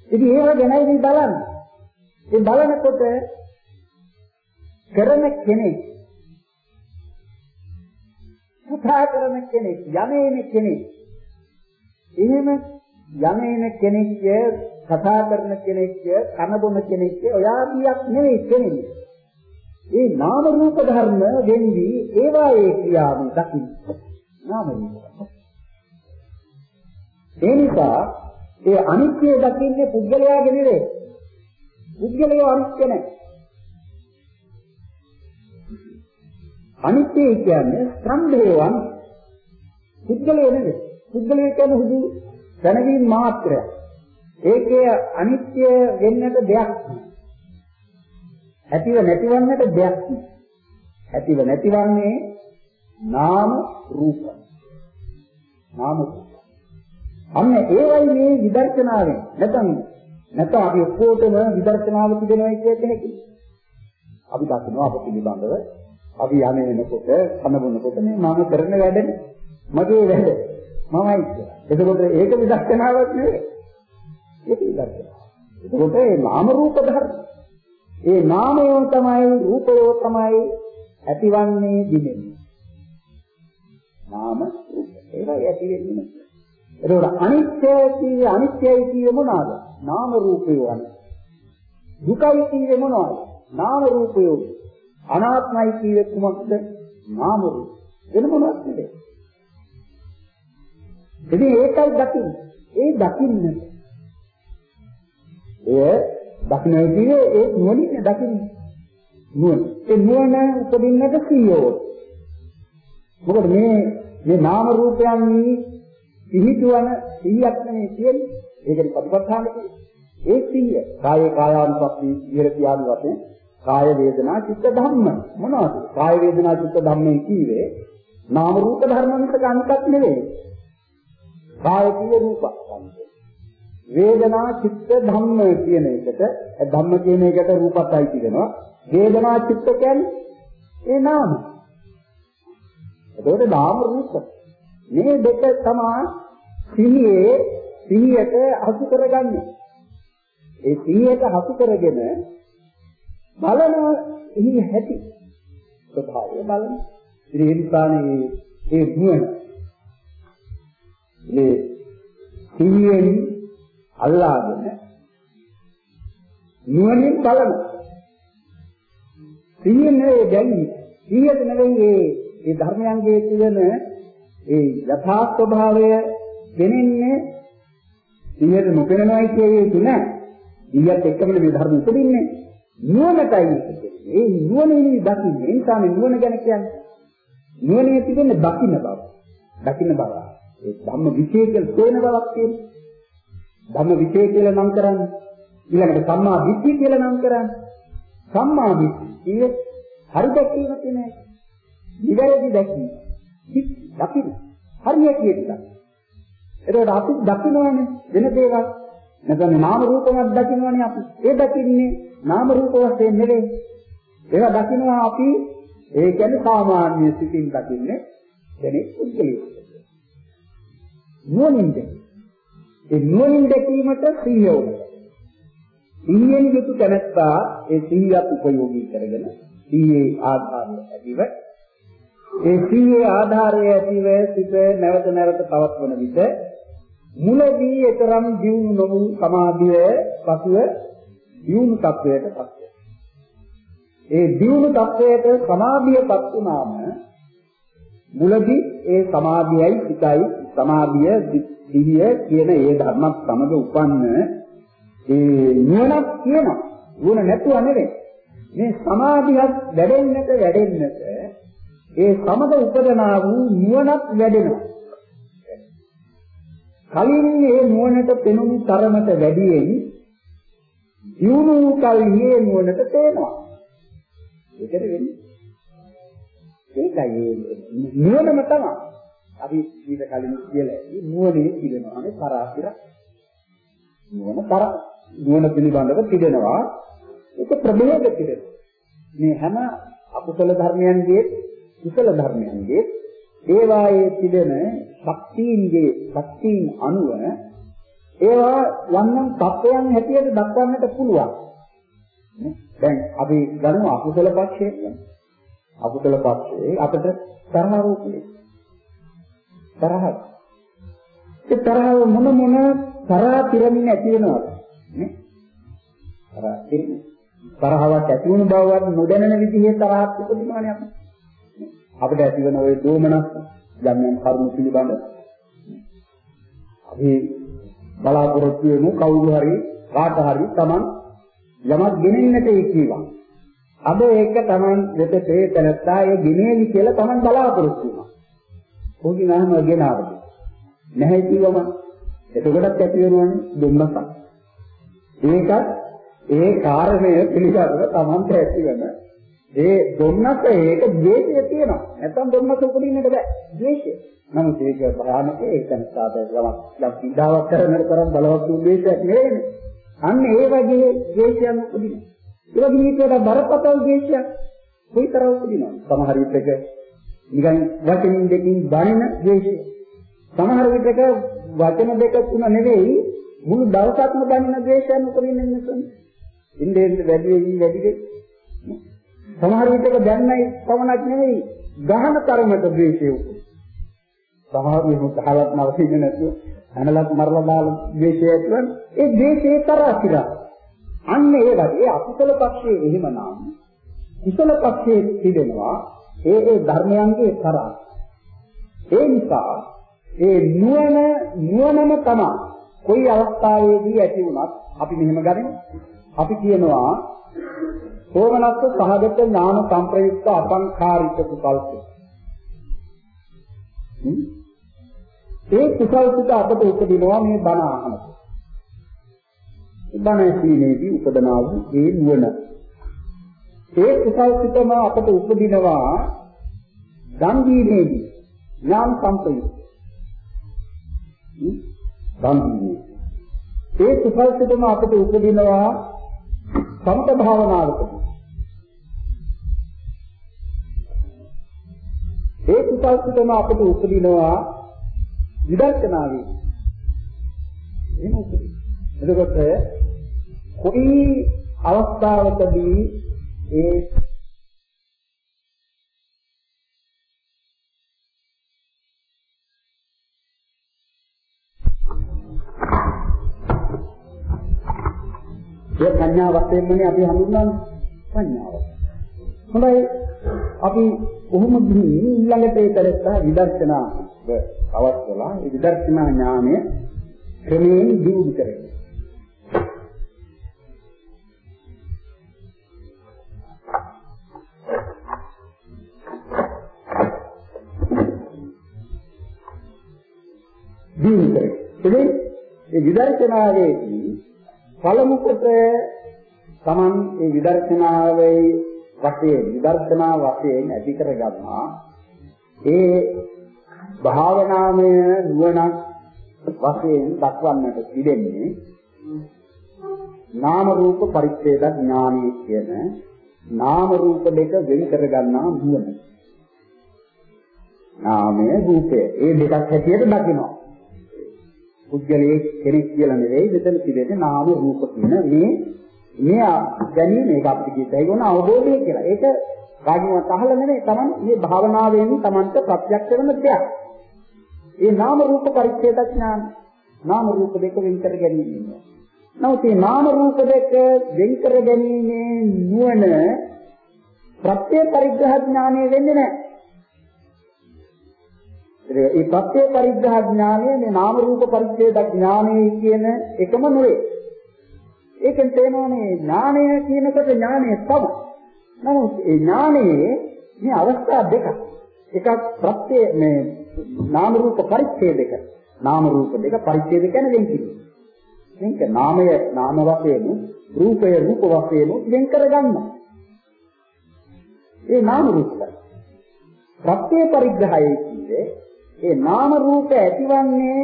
Speaker 1: ඉතින් ඒව ගැනයි මේ බලන්නේ. ඒ බලනකොට කරන කෙනෙක් කතා කරන කෙනෙක් යමේන කෙනෙක් එහෙම යමේන කෙනෙක්ය කතා කරන කෙනෙක්ය කන බොන කෙනෙක්ය ඔයාදියක් නෙවෙයි කෙනෙක්. ඒ නාම රූප ධර්ම වෙන්වි ඒවා ඒ ක්‍රියාවෙන් දකින්න. නාම රූප. ඒ නිසා ඒ අනිත්‍ය දකින්නේ පුද්ගලයාගේ නෙවෙයි. පුද්ගලයා අනිත්‍ය නැහැ. අනිත්‍ය කියන්නේ ස්කන්ධයන් පුද්ගලයා නෙවෙයි. පුද්ගලයා කියන්නේ හුදු දැනගීම් මාත්‍රයක්. ඒකේ අනිත්‍ය වෙන්නට දෙයක් ඇතිව නැතිවන්නට දෙයක් ඇතිව නැතිවන්නේ නාම රූප. නාම රූප. අන්න ඒවයි මේ විදර්ශනාවෙන් නැත්නම් නැත්නම් අපි ඔක්කොටම විදර්ශනාව තිබෙනවා කියන කෙනෙක්. අපි දකිනවා අප පිළිබඳව අපි යන්නේ වෙනකොට කන බොනකොට මේ මම කරන වැඩනේ මගේ වැඩ මමයි කියලා. එතකොට ඒක විදර්ශනාවක් නෙවෙයි. ඒක විදර්ශනාව. එතකොට මේ නාම රූප ධර්ම. ඒ නාමය තමයි රූපය තමයි ඇතිවන්නේ දිනෙන්නේ. නාම රූප. ඒවා ඇති වෙන්නේ එතකොට අනිත්‍යයි කියේ අනිත්‍යයි කියේ මොනවාද? නාම රූපය වනේ. දුකයි කියේ මොනවාද? නාම රූපය. අනාත්මයි කියේ කුමක්ද? නාම රූප. වෙන මොනවද නෙවේ. ඉතින් ඒකයි දකින්න. ඒ දකින්න. ඒ දකින්නයි කියේ ඒ නුවණින් දකින්න. නුවණ. ඒ නුවණ උපදින්නට සීයෝ. මොකද මේ මේ නාම රූපයන් පිහිටුවන සිහියක් නෙමෙයි කියන්නේ. ඒකට ප්‍රතිපත්තාන කියන්නේ. ඒ සිහිය කායේ කායානුපස්සී විහෙරති ආදි වශයෙන් කාය වේදනා චිත්ත ධම්ම මොනවද? කාය වේදනා චිත්ත ධම්මේ කීවේ නාම රූප ධර්ම මිසක අනිකක් නෙවෙයි. කාය කිය රූප. වේදනා චිත්ත ධම්ම කියන එකට ධම්ම කියන එකට රූපත්යි කියනවා. වේදනා චිත්ත කියන්නේ ඒ නාම. එතකොට නාම රූප. මේ දෙක තමයි සිහියේ සිහියට හසු කරගන්නේ. ඒ සිහියට හසු කරගෙන බලන එහි හැටි ස්වභාවය බලන. ඉතින් ඒ නිසානේ ඒ නුවණ මේ සිහියෙන් අල්ලාගෙන නුවණින් බලන. සිහියෙන් නෙවෙයි දැනි. සිහියට නෙවෙයි ඒ ඒ ධර්මයන්ගේ තියෙන ඒ යථා ස්වභාවය දෙනින්නේ සිහියට නොපෙනෙනවයි කියේ තුන. ඊයත් එක්කම මේ ධර්ම උපදින්නේ නුවණටයි ඒ නුවණින් දකින්න. ඒ නිසා මේ නුවණ ගැන කියන්නේ නුවණේ තිබෙන දකින්න බව. දකින්න බව. ඒ ධම්ම විශේෂ තේන බවක් තියෙනවා. ධම්ම විශේෂ කියලා නම් කරන්නේ. ඊළඟට සම්මා දිට්ඨිය කියලා නම් කරන්නේ. සම්මා දිට්ඨිය හරි දැකීම කියන්නේ නිවැරදි දැකීම. දකින්න. හරියට කියන්න. එතකොට අපි දකින්නවනේ වෙන දේවල්. නැත්නම් නාම රූපවත් දකින්නවනේ අපි. ඒ දකින්නේ නාම රූප වශයෙන් නෙවෙයි. ඒවා දකින්නවා අපි ඒ කියන්නේ සාමාන්‍ය සිතින් දකින්නේ කෙනෙක් පුද්ගලයෙක්. නුවණින් ඒ නුවණින් දැකීමට සිහිය ඕනේ. සිහියෙන් යුතු තැනත්තා ඒ සිහියත් උපයෝගී කරගෙන සිහියේ ආධාරය ඇතිව ඒ සිහියේ ආධාරය ඇතිව සිත නැවත නැවත පවත්වන විට මුලදී ඊතරම් දියුණු නොවු සමාධිය පසුව දියුණු තත්වයට පත් ඒ දියුණු තත්වයට සමාධියපත් වුණාම මුලදී ඒ සමාධියයි සිතයි සමාධිය දිහිය කියන ඒ ධර්මත් සමග උපන්න ඒ නුවණක් කියනවා. නුවණ නැතුව නෙවෙයි. මේ සමාධියත් වැඩෙන්නට වැඩෙන්නට ඒ සමග උපදනා වූ නුවණක් වැඩෙනවා. කලින් මේ නුවණට පෙනුණු තරමට වැඩියෙන් දියුණු කල්හි මේ නුවණට තේනවා. ඒකද වෙන්නේ. ඒකයි නුවණම තමයි. අපි ඊට කලින් කියලා නුවණේ පිළිනවනේ පරාතිර. නුවණ පර නුවණ පිළිබඳව පිළිනවා. ඒක ප්‍රභේද පිළිනවා. මේ හැම අකුසල ධර්මයන්ගේ කුසල ධර්මයන්ගේ ඒවායේ තිබෙන ශක්තියින්ගේ ශක්තියින් අනුව ඒවා යම්නම් තත්වයන් හැටියට දක්වන්නට පුළුවන්. දැන් අපි ගන්න අකුසල පක්ෂයේ අකුසල පක්ෂයේ අපිට තරහ රූපේ තරහ ඒ තරහ මොන මොන තරහ පිරමින් ඇති වෙනවද? නේ? තරහ පිරමින්. තරහවක් ඇති වුණු බවවත් නොදැනෙන විදිහේ තරහක් උපදිනවනේ අපිට අපිට ඇති වෙන ওই දෝමනස් යම් යම් කරුණු පිළිබඳ. අපි බලාපොරොත්තු වෙමු කවුරු හරි කාට හරි Taman යමක් ගෙනෙන්නට ඒකීවා. අද ඒක Taman වෙතට ඒ තනත්තා ඒ ගෙනේවි කියලා Taman බලාපොරොත්තු වෙනවා. කොහොමද නහම ගෙනාවද? නැහැ කිව්වම එතකොටත් ඇති වෙනවනේ දුන්නසක්. ඒකත් ඒ කාරණය පිළිබඳව Tamanට ඇති වෙන ඒ දුන්නස ඒක ද්වේෂය තියෙනවා. නැත්තම් දුන්නස උපදින්නට බෑ. ද්වේෂය. නමුත් ඒක භයානක ඒක නිසා තමයි යම් පීඩාවක් කරනකොට තරම් බලවත් ද්වේෂයක් නෙවෙයි. අන්න ඒ වගේ ද්වේෂයන් උපදිනවා. ඒ වගේ මේකට බරපතල ද්වේෂයක් කොයිතරම් උපදිනවද? සමහර විටක නිකන් වචනින් දෙකින් බණින ද්වේෂය. සමහර විටක වචන දෙක තුන නෙවෙයි මුළු දවසක්ම බණින ද්වේෂයන් උපදින්නේ නැසොත්. ඉන්නේ වැඩි වෙයි වැඩි වෙයි. සමහර විටක දැන්නයි පවණක් නෙවෙයි ගහන තරමට ද්වේෂය උපදිනවා. සමහරු ගහලත් නවතින්නේ නැතුව හැනලත් මරලා දාලා ද්වේෂය ඇතිවන ඒ ද්වේෂේ තරහිලා අන්න ඒ වගේ අකුසල පක්ෂයේ එහෙමනම් කුසල පක්ෂයේ තිබෙනවා ඒ ඒ ධර්මයන්ගේ තරහ ඒ නිසා ඒ නුවණ නුවණම තමයි කොයි අවස්ථාවේදී ඇති වුණත් අපි මෙහෙම ගනිමු අපි කියනවා සෝමනස්ස සහගත ඥාන සංප්‍රයුක්ත අසංඛාරික කුසල්ක ඒ කුසල් සිත අපට උපදිනවා මේ බණ අහනකොට. බණ ඇසීමේදී උපදනා වූ ඒ නුවණ. ඒ කුසල් සිතම අපට උපදිනවා දන් දීමේදී ඥාන සම්ප්‍රයුක්ත. දන් දීමේ. ඒ කුසල් සිතම අපට උපදිනවා සමත භාවනාවකදී. ඒ කුසල් සිතම අපට උපදිනවා විදර්ශනාවේ. එහෙම උපදින. එතකොට කොයි අවස්ථාවකදී ඒ ඒ සංඥා වශයෙන්මනේ අපි හඳුන්වන්නේ සංඥාව. හොඳයි අපි කොහොමද ඊළඟට ඒ කරත්තා විදර්ශනාව අවස්ථලා ඒ විදර්ශනා ඥානය ක්‍රමයෙන් දියුණු කරගන්න. දියුණු කරගන්න. ඒ විදර්ශනාවේදී පළමු කොට Taman ඒ විදර්ශනාවේ වශයෙන් විදර්ශනා වශයෙන් ඇති කර ගන්නවා ඒ භාවනාමය නුවණක් වශයෙන් දක්වන්නට පිළිෙන්නේ නාම රූප පරිච්ඡේද ඥානය කියන නාම රූප දෙක වෙන් කර ගන්නා නුවණ. නාමය රූපය. ඒ දෙකක් හැටියට දකිනවා. පුද්ගලයේ කෙනෙක් කියලා නෙවෙයි මෙතන පිළිදෙන්නේ නාම රූප කියන මේ මේ දැනීම මේක අපිට කියතයි ගොන අවබෝධය කියලා. ඒක කාගෙන්වත් අහලා නෙවෙයි Taman මේ භාවනාවෙන් Tamanට ප්‍රත්‍යක්ෂ වෙන දෙයක්. ඒ නාම රූප පරිච්ඡේද ඥාන නාම රූප දෙක වෙන් කර ගැනීම. නමුත් මේ නාම රූප දෙක වෙන් කර ගැනීමේ නුවණ ප්‍රත්‍ය පරිග්‍රහ ඥානය වෙන්නේ නැහැ. ඒ ප්‍රත්‍ය පරිග්‍රහ ඥානය මේ නාම රූප පරිච්ඡේද ඥානය කියන එකම නෙවෙයි. ඒකෙන් තේනවනේ ඥානය කියනකොට ඥානය තමයි. නමුත් ඒ ඥානයේ මේ අවස්ථා දෙකක්. එකක් ප්‍රත්‍ය මේ නාම රූප පරිච්ඡේදක. නාම රූප දෙක පරිච්ඡේද කියන්නේ වෙන් කිරීම. මේක නාමය නාම වශයෙන් රූපය රූප වශයෙන් වෙන් කරගන්නවා. ඒ නාම රූප ප්‍රත්‍ය පරිග්‍රහයේ කියේ ඒ නාම රූප ඇතිවන්නේ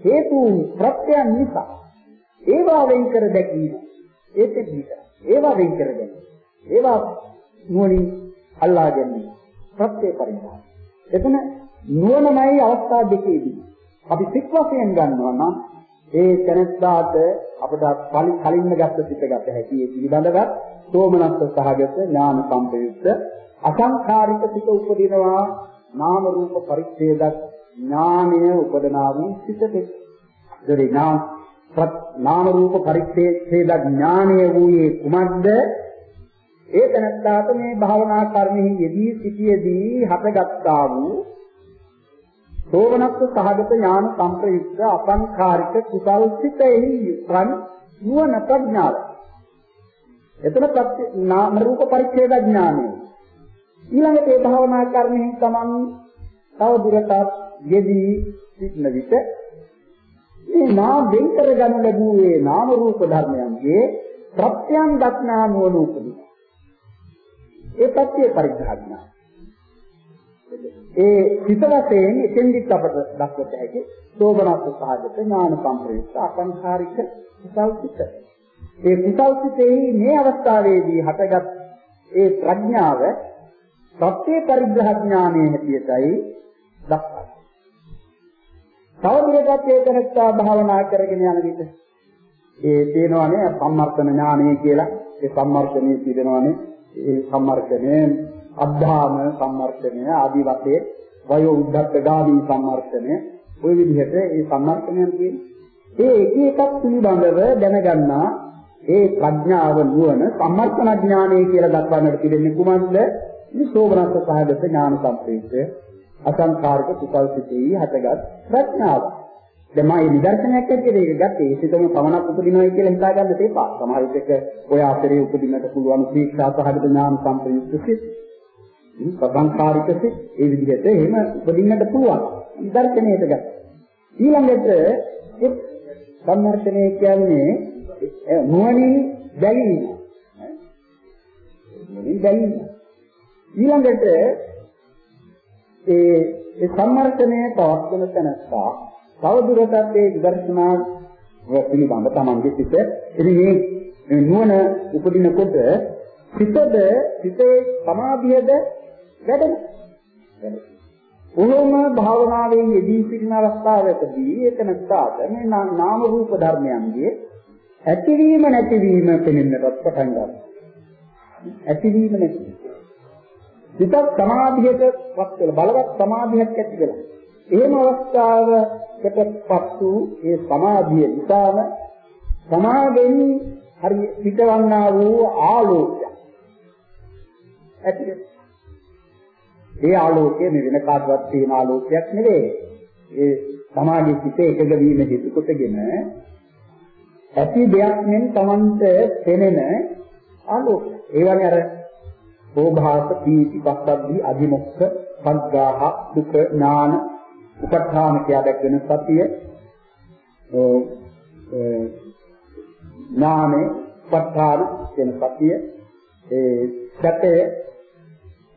Speaker 1: හේතු ප්‍රත්‍යයන් නිසා. ඒවා වෙන් කර දැකීම. ඒකෙත් විතර. ඒවා වෙන් කර ගැනීම. ඒවා නුවණින් අල්ලා ගැනීම. ප්‍රත්‍ය පරිග්‍රහය. එතන නුවණමයි අවස්ථා දෙකේදී. අපි සිත් වශයෙන් ගන්නවා නම් ඒ තැනස්දාට අපට කලින්ම ගත්ත සිත ගත හැකි ඒ පිළිබඳව සෝමනස්ස සහගත ඥාන සම්පයුක්ත අසංඛාරික සිත උපදිනවා නාම රූප පරිච්ඡේදක් ඥානය උපදනා වූ සිතේ. දරිනා නාම රූප පරිච්ඡේද ඥානය වූයේ කුමක්ද? ඒ තනත්තාට මේ භාවනා කර්මෙහි යෙදී සිටියේදී හටගත්තා වූ සෝවනස්ස සහගත ඥාන සංප්‍රයුක්ත අපංකාරික කුසල් සිතෙහි වන් නුවණ ප්‍රඥාව. එතන නාම රූප පරිච්ඡේද ඥානය. ඊළඟට ඒ භාවනා කර්මෙහි තමන් තව දුරටත් යෙදී සිටින විට මේ නාම වෙන් කර ගන්න ලැබුවේ නාම රූප ධර්මයන්ගේ ප්‍රත්‍යයන් දක්නා නුවණ උපදී. ඒ ප්‍රත්‍ය පරිඥාඥා. ඒ හිත වශයෙන් එතෙන්දිත් අපට දක්වත හැකි සෝබනස්ස සහගත ඥාන සම්ප්‍රයුක්ත අසංඛාරික කුසල්සිත. ඒ කුසල්සිතෙහි මේ අවස්ථාවේදී හටගත් ඒ ප්‍රඥාව ප්‍රත්‍ය පරිග්‍රහ ඥානයේ හැටියටයි දක්වන්නේ. තවදුරටත් ඒ තැනත්තා භාවනා කරගෙන යන විට ඒ තේනවනේ සම්මර්ථන ඥානය කියලා ඒ සම්මර්ථනයේ තිබෙනවනේ ඒ සම්මර්ථනයේ අද්ධාම සම්මර්ථනය ආදී වශයෙන් වයෝ උද්දත්ත ගාමී සම්මර්ෂණය ওই විදිහට ඒ සම්මර්ෂණයන් තියෙන්නේ. ඒ එක එකක් පිළිබඳව දැනගන්නා ඒ ප්‍රඥාව නුවණ සම්මර්ෂණ ඥානය කියලා දක්වන්නට පිළිෙන්නේ කුමක්ද? මේ සෝමනස්ස සහගත ඥාන සම්ප්‍රේතය අසංකාරික කුසල් සිතේ හටගත් ප්‍රඥාව. දැන් මා මේ නිදර්ශනයක් ඇටියට ඒක ගත්තේ ඒ සිතම පමණක් උපදිනවයි කියලා හිතාගන්න තේපා. සමහර විටක ඔය ආශ්‍රේ උපදින්නට පුළුවන් ශීක්ෂා සහගත ඥාන සම්ප්‍රයුක්ත සිත්. සබංකාරික සිත් ඒ විදිහට එහෙම උපදින්නට පුළුවන්. නිදර්ශනයට ගත්තා. ඊළඟට ඒ සම්මර්ෂණය කියන්නේ නුවණින් බැලීම. නුවණින් බැලීම. ඊළඟට ඒ ඒ සම්මර්ෂණය පවත්වන තැනස්සා තවදුරටත් ඒ විදර්ශනා පිළිබඳ තමන්ගේ සිත ඉතින් මේ නුවණ උපදිනකොට සිතද සිතේ සමාධියද වැඩෙන. උලෝම භාවනාවෙන් යෙදී සිටින අවස්ථාවකදී එතන ස්ථාත මේ නාම රූප ධර්මයන්ගේ ඇතිවීම නැතිවීම පෙනෙන්නට පටන් ගන්නවා. ඇතිවීම නැතිවීම. සිතක් සමාධියටපත් වෙලා බලවත් සමාධියක් ඇති වෙලා. එහෙම අවස්ථාවකටපත් වූ ඒ සමාධිය නිසාම සමාගෙන් හරි පිටවන්නා වූ ආලෝකය ඇති වෙනවා. ඒ ආලෝකය මේ වෙන කාටවත් තියෙන ආලෝකයක් නෙවෙයි. ඒ සමාධි සිතේ එකග වීම හේතු කොටගෙන ඇති දෙයක් මෙන් Tamanට පෙනෙන ආලෝකය. ඒ වගේ අර ඕභාස පීති පස්සද්ධි අධිමුක්ඛ පග්ගාහ දුක ඥාන උපඨාන කියලා දැක්වෙන සතිය ඥානේ උපඨාන කියන සතිය ඒ සතය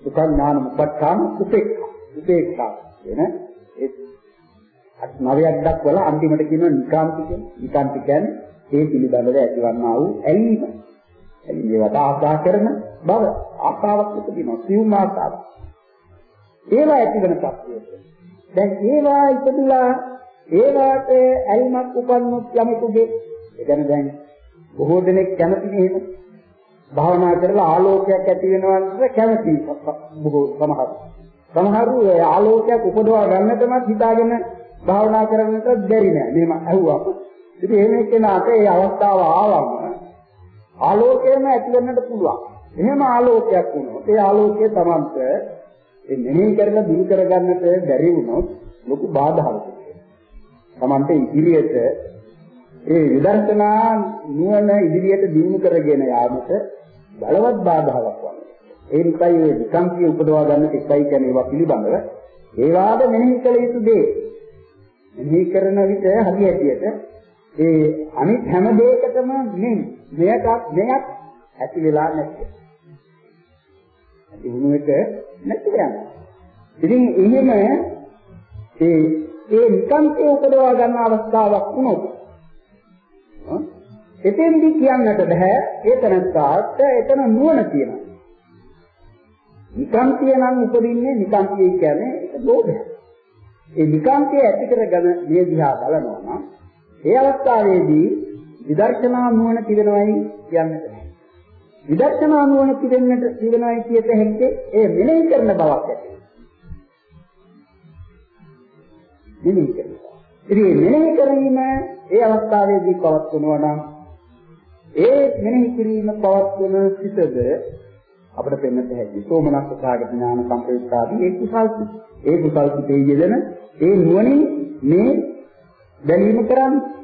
Speaker 1: දුක ඥාන උපඨාන උපේක්ඛා උපේක්ඛා කියන ඒ නවයක් දක්වලා අන්තිමට කියන නිකාන්ති කියන නිකාන්ති කියන්නේ ඒ පිළිබඳව ඇතිවන්නා වූ ඇලීම ඇලීම. ඒවට ආශා කරන බව ආශාවක් උපදිනවා සියුම් ආශාවක් ඒවා ඇතිවන සත්‍යය. දැන් ඒවා ඉපදුලා ඒවාට ඇල්මක් උපන්නොත් යමෙකුගේ. ඒ කියන්නේ දැන් බොහෝ දෙනෙක් කැමති නේද භාවනා කරලා ආලෝකයක් ඇති වෙනවා කැමති බොහෝ සමහර. සමහරු ඒ ආලෝකයක් උපදවා ගන්නටම හිතාගෙන භාවනා කරන්නට බැරි නෑ. මේම ඇහුවා ඉතින් එහෙම කෙනාට ඒ අවස්ථාව ආවම ආලෝකයම ඇති වෙන්නට පුළුවන් එහෙම ආලෝකයක් වුණොත් ඒ ආලෝකය Tamanට ඒ මෙනෙහි කරලා දුරු කරගන්නට බැරි වුණොත් ලොකු බාධාවක් තමන්ට ඉදිරියට ඒ විදර්ශනා නුවණ ඉදිරියට දිනු කරගෙන යාමට බලවත් බාධාවක් වන්නේ. ඒ නිසායි මේ විකම්පිය උපදවා ගන්නට එකයි කියන්නේ ඒවා පිළිබඳව ඒ වාද මෙනෙහි කළ යුතු දේ. මෙනෙහි කරන විට හදිසියට ඒ අනිත් හැම දෙයකටම නෙමෙයි මෙයටත් මෙයක් ඇති වෙලා නැති. ඇති වුණු එක නැති යනවා. ඉතින් එහෙම ඒ ඒ නිකන්තේ උපදවා ගන්න අවස්ථාවක් වුණොත් එතෙන්දි කියන්නට බෑ ඒ තනත්තාට එතන නුවණ තියෙනවා. නිකන්තිය නම් උපදින්නේ නිකන්තිය කියන්නේ ඒක ලෝභය. ඒ නිකන්තිය ඇති කරගෙන මේ දිහා බලනවා නම් ඒ අවස්ථාවේදී විදර්ශනා නුවණ තිබෙනවයි කියන්නට බෑ. විදර්ශනා නුවණ තිබෙන්නට තිබෙනවයි කියත හැක්කේ ඒ මෙනෙහි කරන බවක් ඇති. මෙනෙහි කරනවා. ඉතින් මෙනෙහි කිරීම ඒ අවස්ථාවේදී පවත්වනවා නම් ඒ මෙනෙහි කිරීම පවත්වන සිතද අපිට පෙන්වන්න හැකියි. සෝමනස්ස සාගත ඥාන සම්ප්‍රයුක්තාදී ඒ කුසල් ඒ කුසල් සිතේ යෙදෙන ඒ නුවණින් මේ බැලීම කරන්නේ.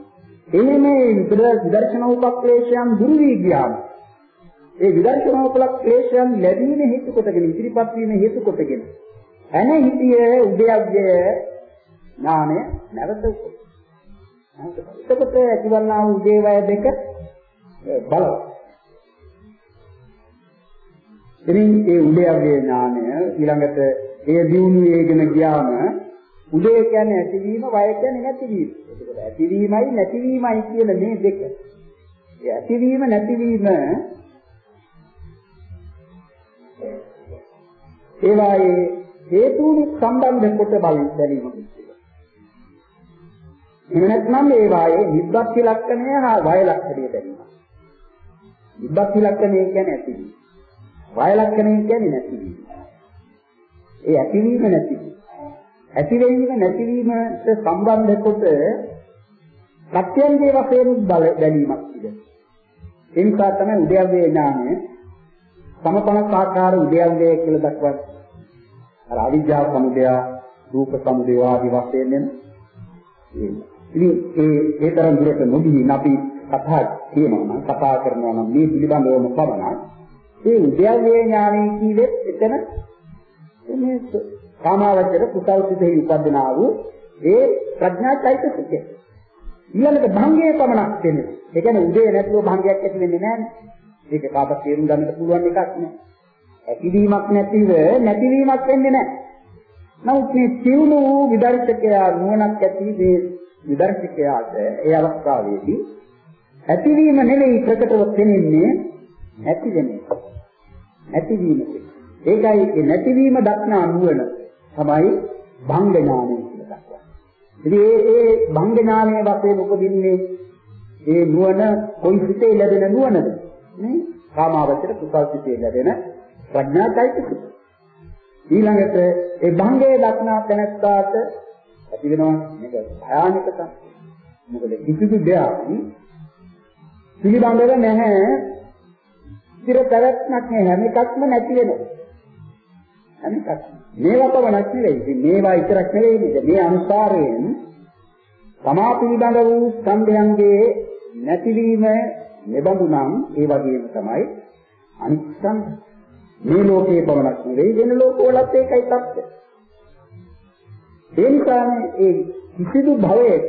Speaker 1: එහෙම විදර්ශනා උපක්ලේශයන් දුරු වී ගියාම ඒ විදර්ශනා උපක්ලේශයන් ලැබීම හේතු කොටගෙන ඉදිරිපත් වීම හේතු කොටගෙන එන හිතිය උදයග්ගය ඥානය නැවත එතකොට ඇතිවන්නා වූ දේවය දෙක බලවත්. ඉතින් ඒ උදයගේ ඥානය ඊළඟට ඒ දියුණු වේගෙන ගියාම උදේ කියන්නේ ඇතිවීම වය කියන්නේ නැතිවීම. එතකොට ඇතිවීමයි නැතිවීමයි කියන මේ දෙක. ඒ ඇතිවීම නැතිවීම ඒවායේ හේතුන් සම්බන්ධ කොට බැලීම. එහෙම නැත්නම් ඒ වායේ නිබ්බත්ති ලක්ෂණය හා වය ලක්ෂණය දැරීම. නිබ්බත්ති ලක්ෂණය කියන්නේ ඇතිවීම. වය ලක්ෂණය කියන්නේ නැතිවීම. ඒ ඇතිවීම නැතිවීම. ඇතිවීම නැතිවීමට සම්බන්ධ කොට සත්‍යංගේ වශයෙන් බල බැලීමක් තිබෙනවා. ඒ නිසා තමයි උද්‍යව්වේ ඥානය සමපනස් ආකාර උද්‍යව්වේ කියලා දක්වන්නේ. අර අවිජ්ජා සමුදය, රූප සමුදය ආදී වශයෙන් නෙන. ඉතින් ඒ ඒ තරම් දුරට නොදී අපි කතා කියනවා නම් කතා කරනවා නම් මේ පිළිබඳවම පමණක් ඒ උද්‍යව්වේ ඥානය කීවෙත් එතන මේ කාමාවචර කුසල් සිතෙහි උපදිනා වූ ඒ ප්‍රඥා චෛතසිකය. ඊළඟට භංගයේ පමණක් වෙන්නේ. ඒ කියන්නේ උදේ නැතුව භංගයක් ඇති වෙන්නේ නැහැ. ඒක කාටවත් තේරුම් ගන්නට පුළුවන් එකක් නෑ. ඇතිවීමක් නැතිව නැතිවීමක් වෙන්නේ නැහැ. නමුත් මේ සිවුණු විදර්ශකයා නුවණක් ඇති මේ විදර්ශකයාට ඒ අවස්ථාවේදී ඇතිවීම නෙවෙයි ප්‍රකටව පෙනෙන්නේ නැති වෙන එක. නැතිවීම. ඒකයි ඒ නැතිවීම දක්නා නුවණ තමයි භංග ඥානය කියලා දක්වන්නේ. ඉතින් ඒ ඒ භංග ඥානයේ වශයෙන් උපදින්නේ ඒ නුවණ කොයි සිතේ ලැබෙන නුවණද? නේ? කාමාවචර කුසල් සිතේ ලැබෙන ප්‍රඥායිතික. ඊළඟට ඒ භංගයේ දක්නා තැනත්තාට ඇති වෙනවා මේක භයානකත. මොකද කිසිදු දෙයක් පිළිබඳව නැහැ. ඉතිර පැවැත්මක් නැහැ හැම එකක්ම නැති වෙනවා. හැම එකක්ම. මේවා පමණක් නෙවෙයි. ඉතින් මේවා විතරක් නෙවෙයි නේද? මේ අනුසාරයෙන් තමා පිළිබඳ වූ ස්කන්ධයන්ගේ නැතිවීම නිබඳු නම් ඒ වගේම තමයි අනිත්‍යං මේ ලෝකේ පමණක් නෙවෙයි වෙන ලෝකවලත් ඒකයි තත්ත්වය. ඒ නිසානේ ඒ කිසිදු භවයක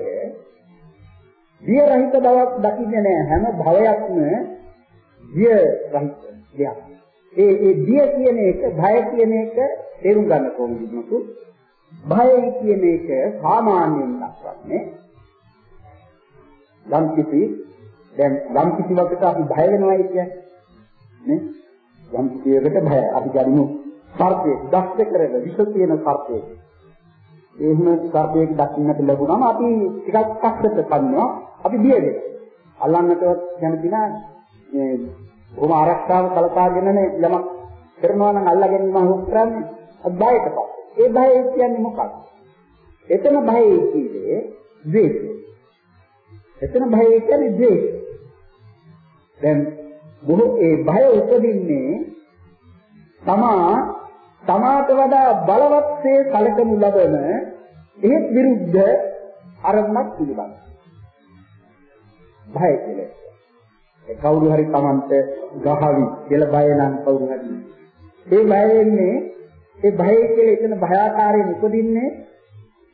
Speaker 1: විය රහිත බවක් දකින්නේ නැහැ හැම භවයක්ම විය රහිත දෙයක්. ඒ ඒ විය කියන එක භය කියන එක තේරුම් ගන්න කොහොමද මුතු? භය කියන එක සාමාන්‍යයෙන් දක්වන්නේ යම් කිසි දැන් යම් කිසිවකට අපි බය වෙනවා කියන්නේ නේ? යම් කිසියකට බය අපි ගනිමු. සර්පයේ දස්ත කරන විෂ තියෙන සර්පයේ. එහෙම සර්පයක දකින්නට ලැබුණාම අපි ටිකක් පස්සට කන්නවා. අපි බිය වෙනවා. අල්ලන්නටවත් කැමති නැහැ. මේ කොහොම ආරක්ෂාව කලකාගෙනනේ යමක් කරනවා නම් අල්ලා ගැනීම හොක් කරන්නේ අත් බයටපත් ඒ බය කියන්නේ මොකක්ද එතන බය කියන්නේ ද්වේෂය එතන බය කියන්නේ ද්වේෂය දැන් බොහෝ ඒ බය උපදින්නේ තමා තමාට වඩා බලවත්සේ කලකනු ලබන එහෙත් විරුද්ධ අරමුණක් පිළිබඳ. බය කියලා. ඒ කවුරු හරි Tamanට ගහවි කියලා බය නම් කවුරු හරි. ඒ බය වෙන්නේ ඒ බය කියලා එතන භයාකාරයෙන් උපදින්නේ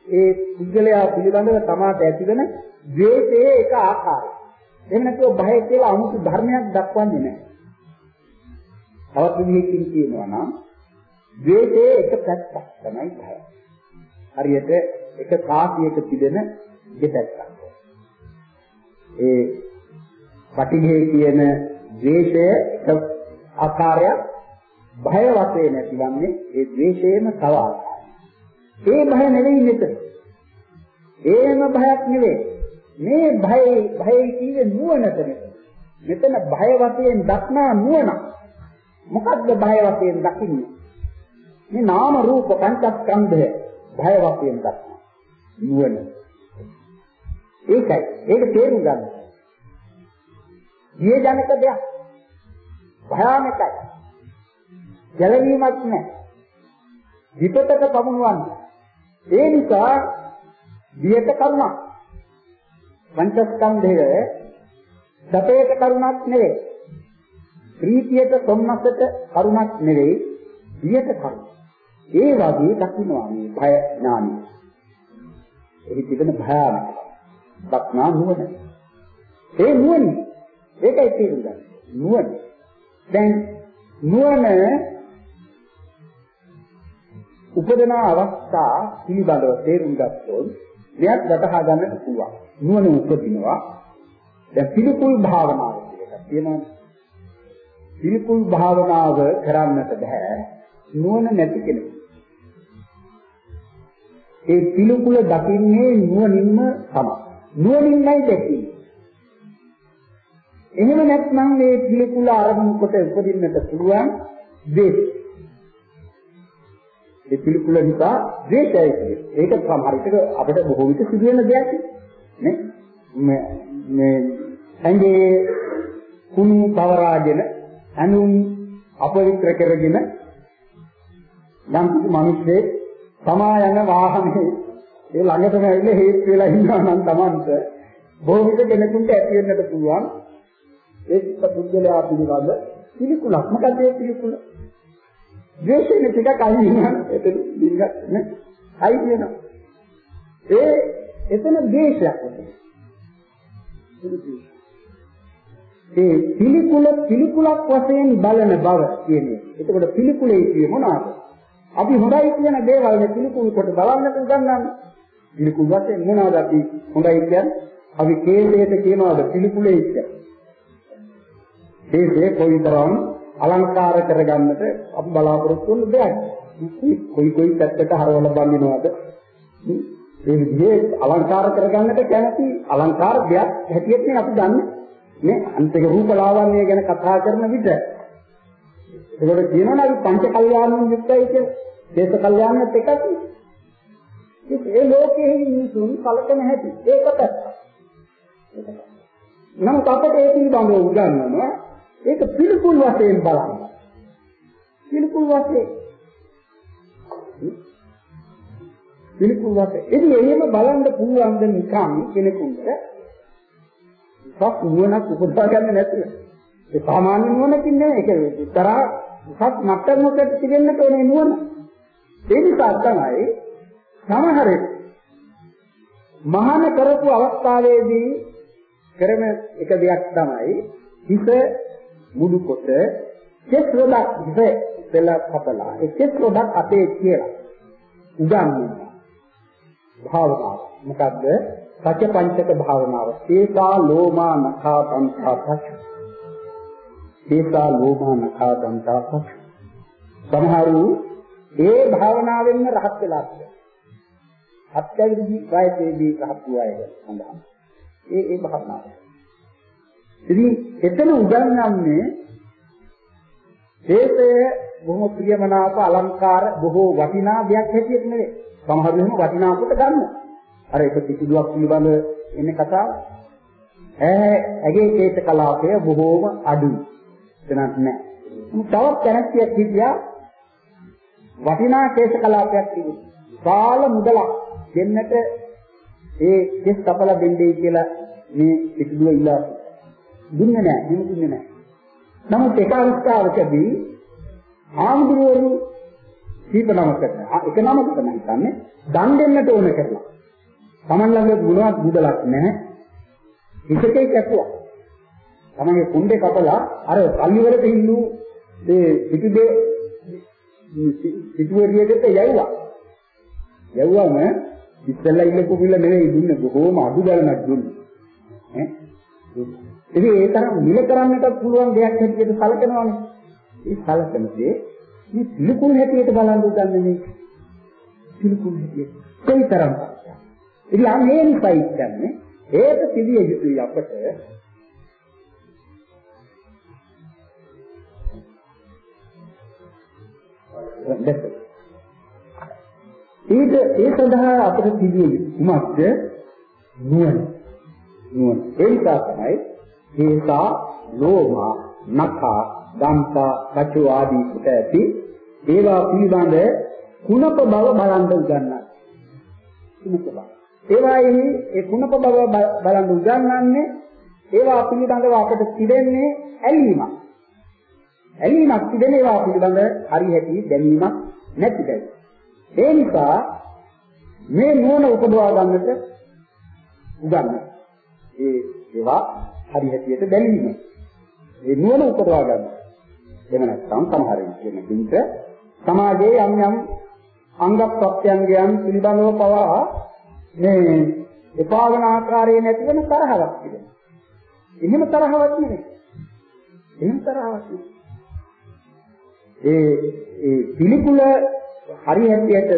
Speaker 1: ඒ පුද්ගලයා පිළිබඳව තමාට ඇතිවන ද්වේෂයේ එක ආකාරයක්. එහෙම නැතුව බය කියලා 아무තු ධර්මයක් දක්වන්නේ නැහැ. තවත් විදිහකින් කියනවා නම් ද්වේෂයේ එක පැත්තක් තමයි බය. හරියට එක කාසියක තිබෙන දෙපැත්තක්. ඒ පටිඝේ කියන ද්වේෂය එක ආකාරයක් භය වශයෙන් ඇතිවන්නේ ඒ ද්වේෂයේම තව ආකාරයක්. ඒ භය නෙවෙයි මෙතන. ඒම භයක් නෙවෙයි. මේ භය භය කියන්නේ නුවණට මෙතන භය වශයෙන් දක්නා නුවණ මොකද්ද භය වශයෙන් දකින්නේ මේ නාම රූප පංචස්කන්ධය භය වශයෙන් දක්නා නුවණ ඒකයි ඒක තේරුම් ගන්න දිය ජනක දෙයක් භයානකයි ගැලවීමක් නැහැ විපතක පමුණවන්නේ ඒ නිසා දියට කරුණක් පංචස්කන්ධය සැපයට කරුණක් නෙවෙයි. ප්‍රීතියට සොම්නසට කරුණක් නෙවෙයි. වියට කරුණ. ඒ වගේ දකින්නවා මේ භය ඥානය. එහි තිබෙන භයානක දක්නා නුවණ. ඒ නුවණ ඒකයි තේරුම් ගන්න. නුවණ. දැන් නුවණ උපදන අවස්ථා පිළිබඳව තේරුම් ගත්තොත් මෙයක් වටහා ගන්නට පුළුවන්. නුවණ උපදිනවා. දැන් පිළිකුල් භාවනාව කියලා තියෙනවා. පිළිකුල් භාවනාව කරන්නට බෑ නුවණ නැති කෙනෙක්. ඒ පිළිකුල දකින්නේ නුවණින්ම තමයි. නුවණින්මයි දැකීම. එහෙම නැත්නම් මේ පිළිකුල ආරම්භ කොට උපදින්නට පුළුවන් දෙයක්. ඒ පිළිකුල නිසා ද්වේෂයයි කියන්නේ. ඒක සමහර විට අපිට බොහෝ විට සිදුවෙන දෙයක් නේ. මේ මේ ඇඟේ කුණු පවරාගෙන අනුන් අපවිත්‍ර කරගෙන යම් කිසි මිනිස්සෙක් තමා යන වාහනේ ඒ ළඟටම ඇවිල්ලා හේත් වෙලා ඉන්නවා නම් Tamanට බොහෝ විට කෙනෙකුට ඇති වෙන්නට පුළුවන් ඒ පුද්ගලයා පිළිබඳ පිළිකුලක් මොකද ඒ පිළිකුල ද්වේෂයෙන් ටිකක් අයින් වෙනවා එතන දිගක් නේ අයින් වෙනවා ඒ එතන ද්වේෂයක් ඒ පිළිකුල පිළිකුලක් වශයෙන් බලන බව කියන්නේ. එතකොට පිළිකුලේ කියේ මොනවාද? අපි හොඳයි කියන දේවල් නේ පිළිකුල් කොට බලන්නට උගන්වන්නේ. පිළිකුල් වශයෙන් මොනවාද අපි හොඳයි කියන්නේ? අපි කේසයට කියනවාද පිළිකුලේ කියන්නේ. කේසය කොයිතරම් අලංකාර කරගන්නට අපි බලාපොරොත්තු වෙන දෙයක්. කොයි කොයි පැත්තට හරවලා බඳිනවද? මේ විදිහේ අලංකාර කරගන්නට කැමති අලංකාර දෙයක් හැටියට අපි දන්නේ නේ අන්තික රූප ලාවන්‍ය ගැන කතා කරන විට ඒකට කියනවා අපි පංච කල්යාණන් යුක්තයි කියලා. දේශ කල්යාණත් එකක්. ඒ ලෝකයේ මිනිසුන් කලකන හැටි ඒකට. නමුත් අපට ඒ පිළිබඳව උගන්වනවා ඒක පිළිකුල් වශයෙන් බලන්න. පිළිකුල් වශයෙන්. පිළිකුල් වශයෙන්. ඉතින් එහෙම බලන්න පුළුවන් ද නිකන් කෙනෙකුට? සත් නුවණක් උපදවා ගන්න නැතුව. ඒ සාමාන්‍ය නුවණකින් නෙවෙයි. ඒක විතරා සත් මට්ටමකට තිබෙන්න ඕනේ නුවණ. ඒ නිසා තමයි සමහරෙක් මහාන කරපු අවස්ථාවේදී කරන එක දෙයක් තමයි හිත මුඩු කොට කෙස් රොඩක් හිත පෙළ කපලා ඒ කෙස් රොඩක් අපේ කියලා උගන්වනවා. භාවනාව. මොකද්ද? සත්‍ය පංචක භාවනාව. ඒසා ලෝමා නඛා දන්තා පච ඒසා ලෝමා නඛා දන්තා පච සමහරු ඒ භාවනාවෙන්ම රහත් වෙලා තියෙනවා. අත්‍යවිදි වයසේදී රහත් වූ අය සඳහන්. ඒ ඒ භාවනාව. ඉතින් එතන උගන්වන්නේ හේතය බොහොම ප්‍රියමනාප අලංකාර බොහෝ වටිනා දෙයක් හැටියට නෙවෙයි සමහර වෙලාවට වටිනා කොට ගන්නවා අර එක පිටිදුවක් පිළිබඳ එන්නේ කතාව. ඈ ඇගේ කේත කලාපය බොහෝම අඩුයි. එතනක් නැහැ. තවත් කැනක්තියක් හිටියා වටිනා කේත කලාපයක් තිබුණා. සාල මුදලක් දෙන්නට ඒ කෙස් කපලා දෙන්නේ කියලා මේ පිටිදුව ඉල්ලා දුන්නේ නැහැ. එහෙම දුන්නේ නැහැ. නමුත් එක අවස්ථාවකදී ආම්දුරවරු කීප නමකට එක නමකට නම් හිතන්නේ දන් දෙන්නට ඕන කරලා Taman ළඟ ගුණවත් බුදලක් නැහැ. විශේෂයෙන් කැපුවා. තමන්ගේ කුණ්ඩේ කපලා අර පල්ලිවලට හින්නු මේ පිටුදේ පිටුවරියකට යවුවා. යවුවම ඉස්සෙල්ලා ඉල්ලපු පිළ නෙවෙයි දුන්නේ බොහෝම අඩු ගණනක් දුන්නේ. ඈ ඉතින් ඒ තරම් මිල කරන්නට පුළුවන් දෙයක් හැටියට සැලකනවානේ. ඒ සැලකනදී මේ පිළිකුල් හැටියට බලන් උගන්නේ මේ පිළිකුල් හැටියට. කොයිතරම් ඉතින් අන්න ඒ නිසයි කියන්නේ ඒක පිළිය යුතුයි අපට. ඊට ඒ සඳහා අපට පිළිය කුමක්ද? නුවණ. නුවණ ඒ නිසා තමයි හේසා ලෝභා නඛා දන්තා කචෝ ආදී කොට ඇති ඒවා පිළිබඳ කුණප බව බලන්න උගන්වන්නේ කුණප බව ඒවායේ ඒ කුණප බව බලන් උගන්වන්නේ ඒවා පිළිබඳව අපට තිබෙන්නේ ඇලීමක්. ඇලීමක් තිබෙන ඒවා පිළිබඳ හරි හැටි දැනීමක් නැති බැරි. ඒ නිසා මේ නුවණ උපදවා ගන්නට උගන්වනවා. ඒ ඒවා හරි හැටියට දැනීම. ඒ නුවණ උපදවා ගන්න. එහෙම නැත්නම් සමහර කෙනෙකුට සමාජයේ යම් යම් අංග ප්‍රත්‍යංගයන් පිළිබඳව පවා මේ එපා වෙන ආකාරයේ නැති වෙන තරහවක් තිබෙනවා. එහෙම තරහවක් නෙවෙයි. එහෙම තරහවක් නෙවෙයි. ඒ ඒ පිළිකුල හරියට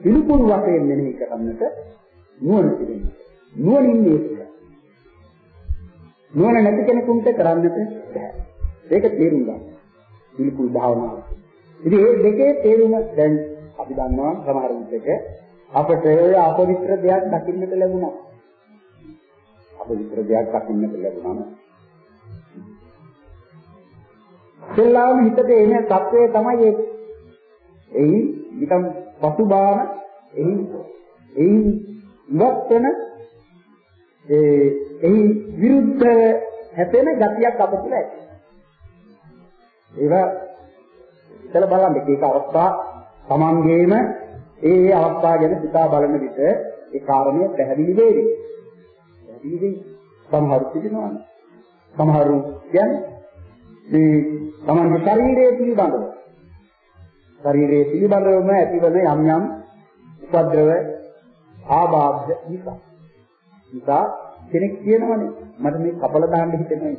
Speaker 1: පිළිකුල් වශයෙන් මෙනෙහි කරන්නට නුවණ තිබෙනවා. නුවණින් මේක. නුවණ නැති කෙනෙකුට කරන්නට බැහැ. ඒක තේරුම් ගන්න. පිළිකුල් භාවනාව. ඉතින් මේ දෙකේ තේරුම දැන් අපි දන්නවා සමහර විටක අපට ඔය අපවිත්‍ර දෙයක් දකින්නට ලැබුණා. අපවිත්‍ර දෙයක් දකින්නට ලැබුණා. සෙල්ලාම හිතට එන තත්වය තමයි ඒ. එයි නිකම් පසුබාන එයි එයි ඉවත් වෙන ඒ එයි විරුද්ධ හැපෙන ගතියක් අප තුළ ඇති. ඒවා ඉතල බලන්න ඒක අවස්ථා Tamangeema ඒ ඒ අවස්ථා ගැන සිතා බලන විට ඒ කාරණය පැහැදිලි වෙවි. පැහැදිලි වෙයි. සමහරු සිටිනවානේ. සමහරු කියන්නේ මේ තමන්ගේ ශරීරයේ පිළිබඳව ශරීරයේ පිළිබඳවම ඇතිවන යම් යම් උපද්‍රව ආබාධ නිසා නිසා කෙනෙක් කියනවනේ මට මේ කපල දාන්න හිතෙනවා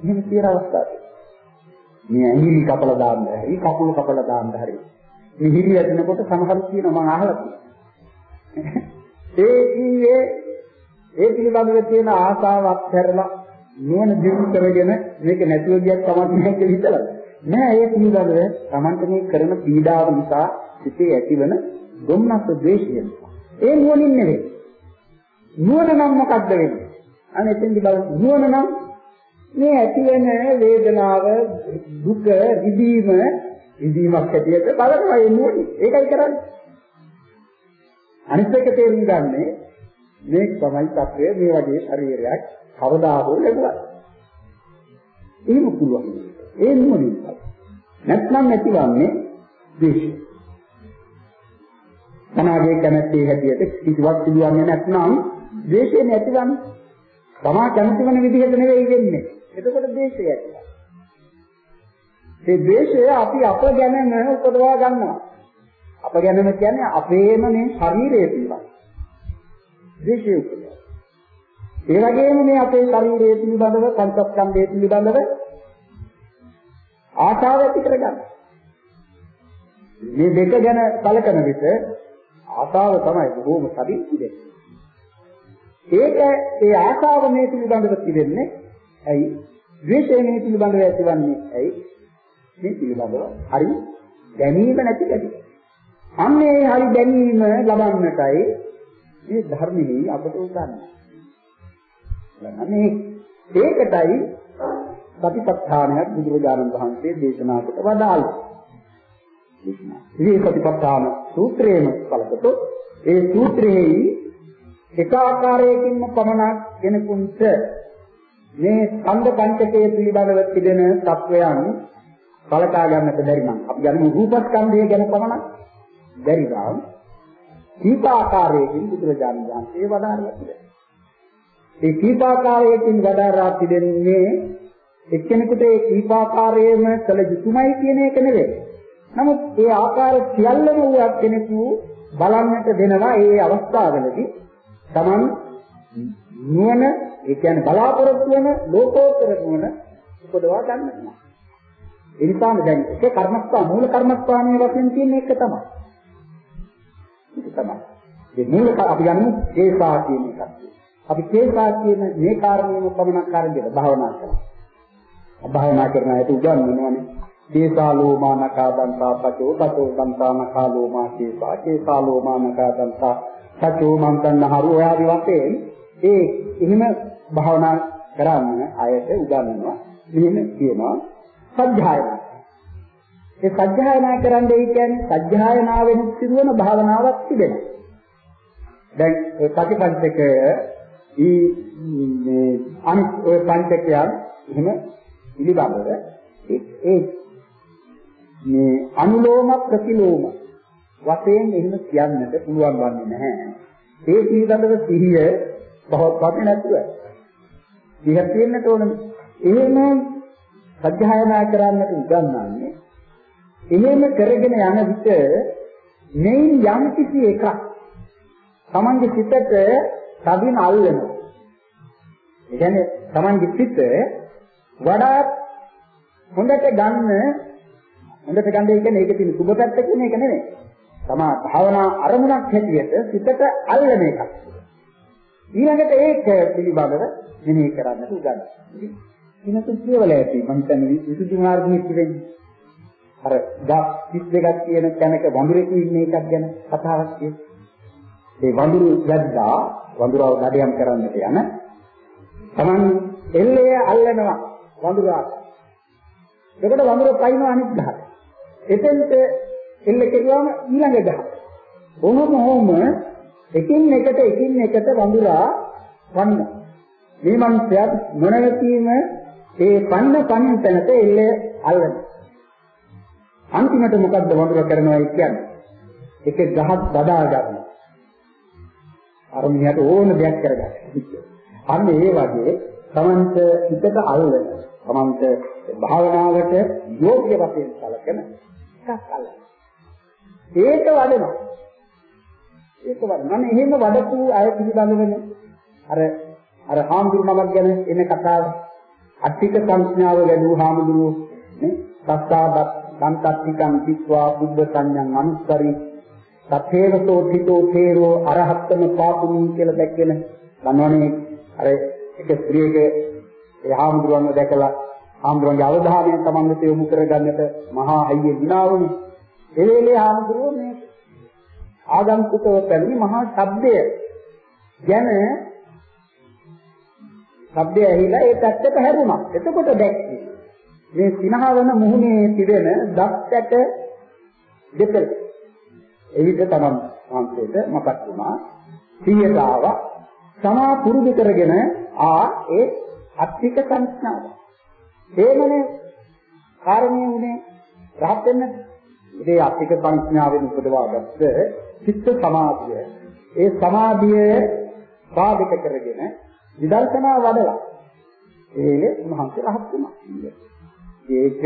Speaker 1: එහෙම කියන අවස්ථාවක්. මේ ඇඟිලි කපල දාන්න හරි කකුල කපල දාන්න හරි. මේ හිරි ඇදෙනකොට සමහරු කියනවා මම අහලා තියෙනවා. ඒ ඊයේ ඒ පිළිබඳව තියෙන ආසාවක් හැරලා නුවණ දිනු කරගෙන මේක නැතුව ගියත් කමක් නැහැ කියලා හිතලා. නෑ ඒ පිළිබඳව Tamante මේ කරන පීඩාව නිසා සිතේ ඇතිවන දුම්නස් ද්වේෂය. ඒ නුවණින් නෙවෙයි. නුවණ නම් මොකක්ද වෙන්නේ අනේ එතෙන්දි බලන්න නුවණ නම් මේ ඇතිවෙන වේදනාව දුක විදීම විදීමක් ඇටියට බලනවා ඒ නුවණ ඒකයි කරන්නේ අනිත් එක තේරුම් ගන්නේ මේ තමයි තත්වය මේ වගේ ශරීරයක් කවදා හෝ ලැබුණා. එහෙම පුළුවන්. ඒ නුවණින්. නැත්නම් නැතිවන්නේ ද්වේෂය. තමාගේ කැමැත්තේ හැටියට කිසිවක් සිදුවන්නේ නැත්නම් ද්වේෂය නැතිවන්නේ. තමා කැමති වෙන විදිහට නෙවෙයි වෙන්නේ. එතකොට ද්වේෂය ඇතිවෙනවා. ඒ ද්වේෂය අපි අප ගැනම උපදවා ගන්නවා. අප ගැනම කියන්නේ අපේම මේ ශරීරය පිළිබඳ. ද්වේෂය උපදවා. ඒ වගේම මේ අපේ ශරීරය පිළිබඳව පංචස්කන්ධය පිළිබඳව ආශාව ඇති කරගන්න. මේ දෙක ගැන කලකන විට ආශාව තමයි බොහෝම සදින් තිබෙන්නේ. ඒක ඒ ආශාව මේ පිළිබඳව තිබෙන්නේ ඇයි? ද්වේෂය මේ පිළිබඳව ඇතිවන්නේ ඇයි? මේ පිළිබඳව හරි දැනීම නැති කැටි. අන්නේ හරි දැනීම ලබන්නටයි මේ ධර්මෙහි අපට උගන්වන්නේ. මේ ඒකටයි සතිපට්ඨානයක් බුදුරජාණන් වහන්සේ දේශනා කොට වදාළා. ඉතින් සතිපට්ඨාන සූත්‍රයේම කලකට ඒ සූත්‍රයේ එක ආකාරයකින්ම පමණක් කෙනෙකුට මේ ස්කන්ධ පංචකය පිළිබඳව තිබෙන තත්වයන් බලකා ගන්නට බැරි නම් අපි ගනිමු රූපස්කන්ධය ගැන පමණක් බැරි නම් කීප ආකාරයකින් බුදුරජාණන් වහන්සේ වදාළා කියලා. ඒ කීපාකාරයෙන් වඩාරා පිළිදෙන්නේ එක්කෙනෙකුට ඒ කීපාකාරයේම කළ යුතුමයි කියන එක නෙවෙයි. නමුත් ඒ ආකාර සියල්ලම වූ කෙනෙකු බලන්නට දෙනවා ඒ අවස්ථාවලදී Taman නුවණ ඒ කියන්නේ බලාපොරොත්තු වෙන ලෝකෝත්තර නුවණ උපදවා ගන්නවා. ඒ නිසාම දැන් ඒක කර්මස්ථාන මූල කර්මස්ථානයේ වශයෙන් තියෙන එක තමයි. ඒක තමයි. ඒ මූල අපි ගන්න ඒසා කියන එකක්. අපි කේසා කියන මේ කාරණේම පමණක් කාරණේද භාවනා කරනවා. භාවනා කරන අයට උගන්වනවානේ. කේසා ලෝමානකා දන්තා පචෝ පචෝ දන්තා නකා ලෝමා කේසා කේසා ලෝමානකා දන්තා පචෝ මන්තන්න හරු ඔය ආදි වශයෙන් ඒ එහෙම භාවනා කරන්න අයට උගන්වනවා. මෙහෙම කියනවා සත්‍යයනා. ඒ සත්‍යයනා කරන්නේ කියන්නේ සත්‍යයනාවෙන් සිදුවන භාවනාවක් තිබෙනවා. දැන් ඒ ප්‍රතිපංචකය ඊ මේ අනිත් ඔය පංචකයන් එහෙම පිළිබඳව ඒ මේ අනුලෝම ප්‍රතිලෝම වශයෙන් එහෙම කියන්නට පුළුවන් වන්නේ නැහැ. ඒ පිළිබඳව සිහිය බහවත් නැතුව. සිහිය තියෙන්නට ඕන. එහෙම සත්‍යයනා කරන්නට උගන්වන්නේ. එහෙම කරගෙන යන විට මේන් යම් කිසි එකක් තමන්ගේ සිතට තදින් අල්ලනවා. ඒ කියන්නේ Tamange සිත වඩාත් හොඳට ගන්න හොඳට ගන්න කියන්නේ ඒක තියෙන සුබ පැත්ත කියන එක නෙමෙයි. තමා භාවනා අරමුණක් හැටියට සිතට අල්ලන එකක්. ඊළඟට ඒක පිළිබඳව මෙනෙහි කරන්නට උගන්වනවා. ඉතින් කියවල ඇති මම හිතන්නේ විසුද්ධි මාර්ගයේ ඉතිරෙන්නේ. අර ගස් 32ක් තියෙන තැනක වඳුරෙක් ඉන්න එකක් ගැන කතාවක් තියෙනවා. ඒ වඳුරු වැද්දා වඳුරව නඩයම් කරන්නට යන තමන් එල්ලේ අල්ලනවා වඳුරා. එතකොට වඳුර පයින් අනිත් ගහට. එතෙන්ට එල්ල කෙරුවාම ඊළඟ ගහ. කොහොම හෝම එකින් එකට එකින් එකට වඳුරා වන්න. මේ මනුස්සයා මොනවැකීම ඒ පන්න පන්න තැනට එල්ල අල්ලන. අන්තිමට මොකද්ද වඳුර කරනවා කියන්නේ? එක ගහක් බදා ගන්නවා. අර මිනිහට ඕන දෙයක් කරගන්න. අන්න ඒ වගේ තමන්ට හිතට අල්ලන තමන්ට භාවනාවට යෝග්‍ය වශයෙන් සැලකෙන එකක් අල්ලන. ඒක වඩනවා. ඒක වඩනවා. මම එහෙම වඩපු අය පිළිබඳවනේ අර අර හාමුදුරුවමක් ගැන එන කතාව. අට්ඨික සංඥාව වැඩි හාමුදුරුවෝ නේ. සත්තාදත් දන්තත්තිකං පිස්වා බුද්ධ සංඥං අනුස්සරි. තථේවසෝ තිතෝ තේරෝ අරහත්තම පාපුනි කියලා දැක්කෙන ගන්නවනේ අර එක ස්ත්‍රියක ඒ හාමුදුරුවන්ව දැකලා හාමුදුරුවන්ගේ අවධානය තමන්ට යොමු කරගන්නට මහා අයියේ දිනාවුනේ ඒ වෙලේ හාමුදුරුවෝ මේ ආගන්තුකව පැමිණි මහා ශබ්දය ගැන ශබ්දය ඇහිලා ඒ පැත්තට හැරුණා. එතකොට දැක්කේ මේ සිනහවන මුහුණේ තිබෙන දස්කට දෙකල. එවිට තමන් වහන්සේට මතක් වුණා සියදාව සමා පුරුදු කරගෙන ආ ඒ අත්‍තික සංඥාව. ඒමනේ කාරණේ උනේ රහත් වෙන්න ඒ අත්‍තික සංඥාවෙන් උපදවාගත්ත චිත්ත සමාධිය. ඒ සමාධිය පාදක කරගෙන විදර්ශනා වඩලා ඒ මහන්සි රහත් වුණා. ඒක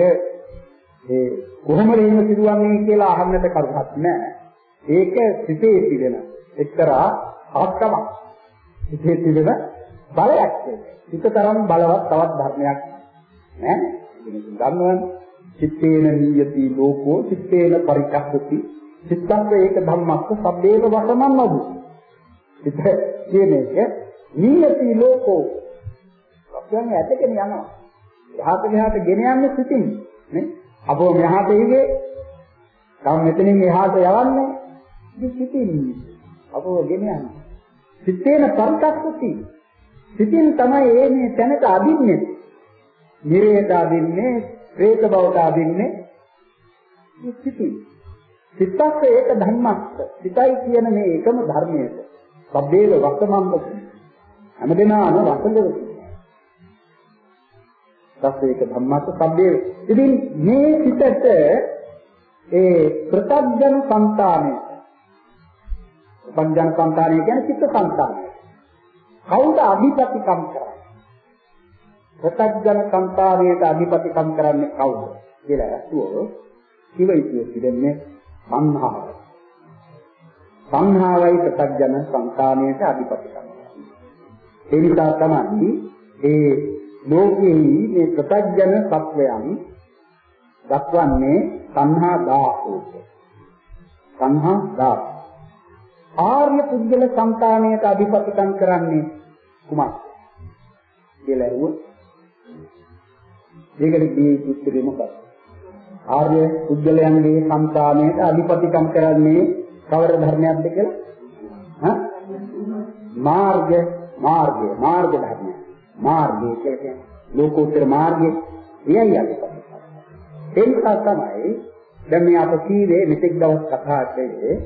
Speaker 1: ඒ කොහොමද එහෙම සිදුවන්නේ කියලා අහන්නට කරුණක් නැහැ. ඒක සිතේ තිබෙන එක්තරා අවස්ථාවක්. සිතේ තිබෙන බලයක් ඒක. සිත තරම් බලවත් තවත් ධර්මයක් නෑ. ගන්නවනේ. චිත්තේන නියති ලෝකෝ චිත්තේන පරිකස්සති චිත්තං ඒක ධම්මස්ස සබ්බේව වසමන් නදු. සිත කියන එක නියති ලෝකෝ කියන්නේ ඇටගෙන යනවා. එහාට මෙහාට ගෙන යන්නේ සිතින් නේ. අපෝ මෙහාට ඉගේ තව මෙතනින් එහාට යවන්නේ ඉතින් සිතින් අපෝ ගෙන යන්නේ. සිතේන පරිකස්සති සිතින් තමයි ඒ මේ තැනට අදින්නේ. නිරේත අදින්නේ, ප්‍රේත බවට අදින්නේ සිටි. සිතස්ස ඒක ධම්මස්ස. සිතයි කියන මේ එකම ධර්මයට. සබ්බේව වසමම්ම හැමදෙනාම වසඟව සිතස්ස ඒක ධම්මස්ස සබ්බේව. ඉතින් මේ සිතට ඒ ප්‍රත්‍යඥ సంతානය. පංජන సంతානය කියන්නේ චිත්ත సంతානය. කවුද අධිපති කම් කරන්නේ? ප්‍රත්‍යඥ సంతානයට අධිපතිකම් කරන්නේ කවුද කියලා අහුවොත් කිව යුතුයි කියන්නේ සංහාව. සංහාවයි ප්‍රත්‍යඥ සංකාණයට අධිපතිකම්. ඒ නිසා තමයි ඒ ලෝකෙහි මේ ප්‍රත්‍යඥ සත්වයන් දක්වන්නේ සංහා දාසෝක. සංහා දාස. ආර්ය පුද්ගල සංකාණයට අධිපතිකම් කරන්නේ කුමක්ද? කියලා ඇහුවොත් ඒකට දී උත්තරේ මොකක්ද? ආර්ය පුද්ගලයන්ගේ సంతානයට අධිපතිකම් කරන්නේ කවර ධර්මයක්ද කියලා? හා? මාර්ග මාර්ගය මාර්ග ධර්මය. මාර්ගය කියන්නේ ලෝකෝත්තර මාර්ගය. එයයි අධිපතිකම්. ඒ නිසා තමයි දැන් මේ අප කීවේ මෙතෙක් දවස් කතා කළේ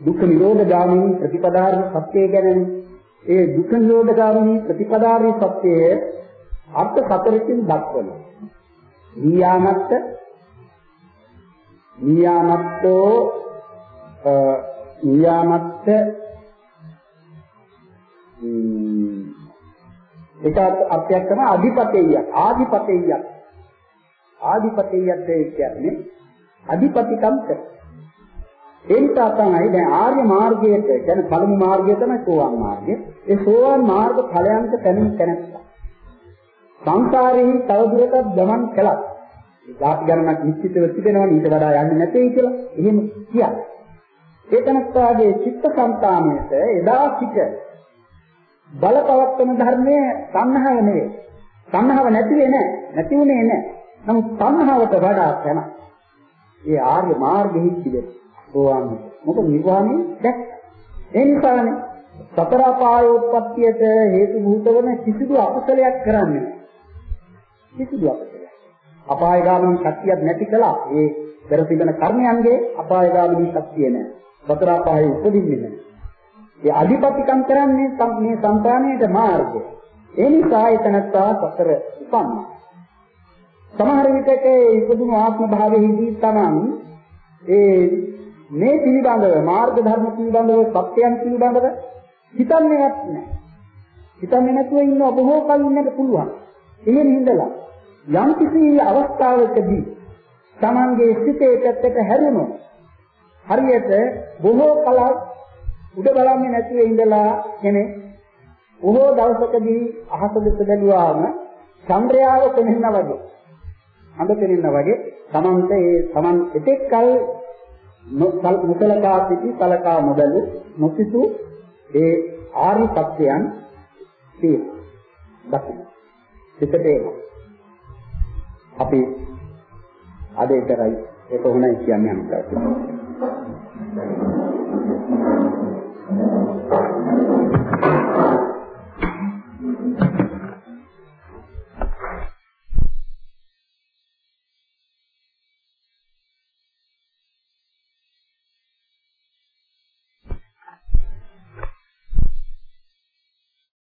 Speaker 1: දුක්ඛ නිරෝධ ගාමිනී ප්‍රතිපදාර්ථ සත්‍යය ගැන ඒ දුක්ඛ නිරෝධ ගාමිනී ප්‍රතිපදාර්ථ සත්‍යය අර්ථ හතරකින් දක්වනවා. නියාමත්ත නියාමත්තෝ නියාමත්ත ඒක අර්ථයක් තමයි අධිපතේය ආධිපතේය ආධිපතේයත් කියන්නේ අධිපතිකම් කර ඒ නිසා තමයි දැන් ආර්ය මාර්ගයට කියන්නේ පළමු මාර්ගය තමයි සෝවාන් මාර්ගය. ඒ සෝවාන් මාර්ග ඵලයන්ට පැමිණ තැනක්. සංසාරේ තවදුරටත් ගමන් කළා. ඒ ධාතු ගණනක් නිශ්චිතව තිබෙනවා ඊට වඩා යන්නේ නැtei කියලා. එහෙම කියයි. ඒ තනත්තාගේ චිත්ත සංතානයට එදා සිට බලපවත්තන ධර්මයේ සංහව නෙවෙයි. සංහව නැති වෙන්නේ නැහැ. නැති වුණේ නැහැ. නමුත් සංහවට වඩා තැන ඒ ආර්ය මාර්ගෙහි තිබෙන සෝවාන් මොකද නිර්වාණය දැක්ක. ඒ නිසානේ සතර පායෝත්පත්තියට හේතු භූත වන කිසිදු අකුසලයක් කරන්නේ නැහැ. කිසිදු අකුසලයක්. අපායගාමී ශක්තියක් නැති කළා. ඒ පෙර තිබෙන කර්මයන්ගේ අපායගාමී ශක්තිය නැහැ. සතර පායේ උපදින්නේ නැහැ. ඒ අධිපතිකම් කරන්නේ මේ సంతානයේ මාර්ගය. ඒ නිසා එතනත්තා සතර උපන්න. සමහර විටක ඉපදුණු ආත්ම භාවයේදී තමන් ඒ මේ පිළිබඳව මාර්ග ධර්ම පිළිබඳව සත්‍යයන් පිළිබඳව හිතන්නේවත් නැහැ. හිතන්නේ නැතුව ඉන්න බොහෝ කල් ඉන්නට පුළුවන්. එහෙම හිඳලා යම් කිසි අවස්ථාවකදී තමන්ගේ සිතේ පැත්තට හැරුණොත් හරියට බොහෝ කලක් උඩ බලන්නේ නැතුව ඉඳලා කෙනෙක් බොහෝ දවසකදී අහස දෙස බැලුවාම චන්ද්‍රයාව පෙනෙනා වගේ අඳ පෙනෙනා වගේ තමන්ට ඒ තමන් එතෙක් කල මුසලකා සිටි සලකා නොබැලු නොසිතු ඒ ආර්ය සත්‍යයන් තියෙන දකින්න. සිතට එනවා. අපි අද ඉතරයි ඒක උණයි කියන්නේ අන්තර්ගත.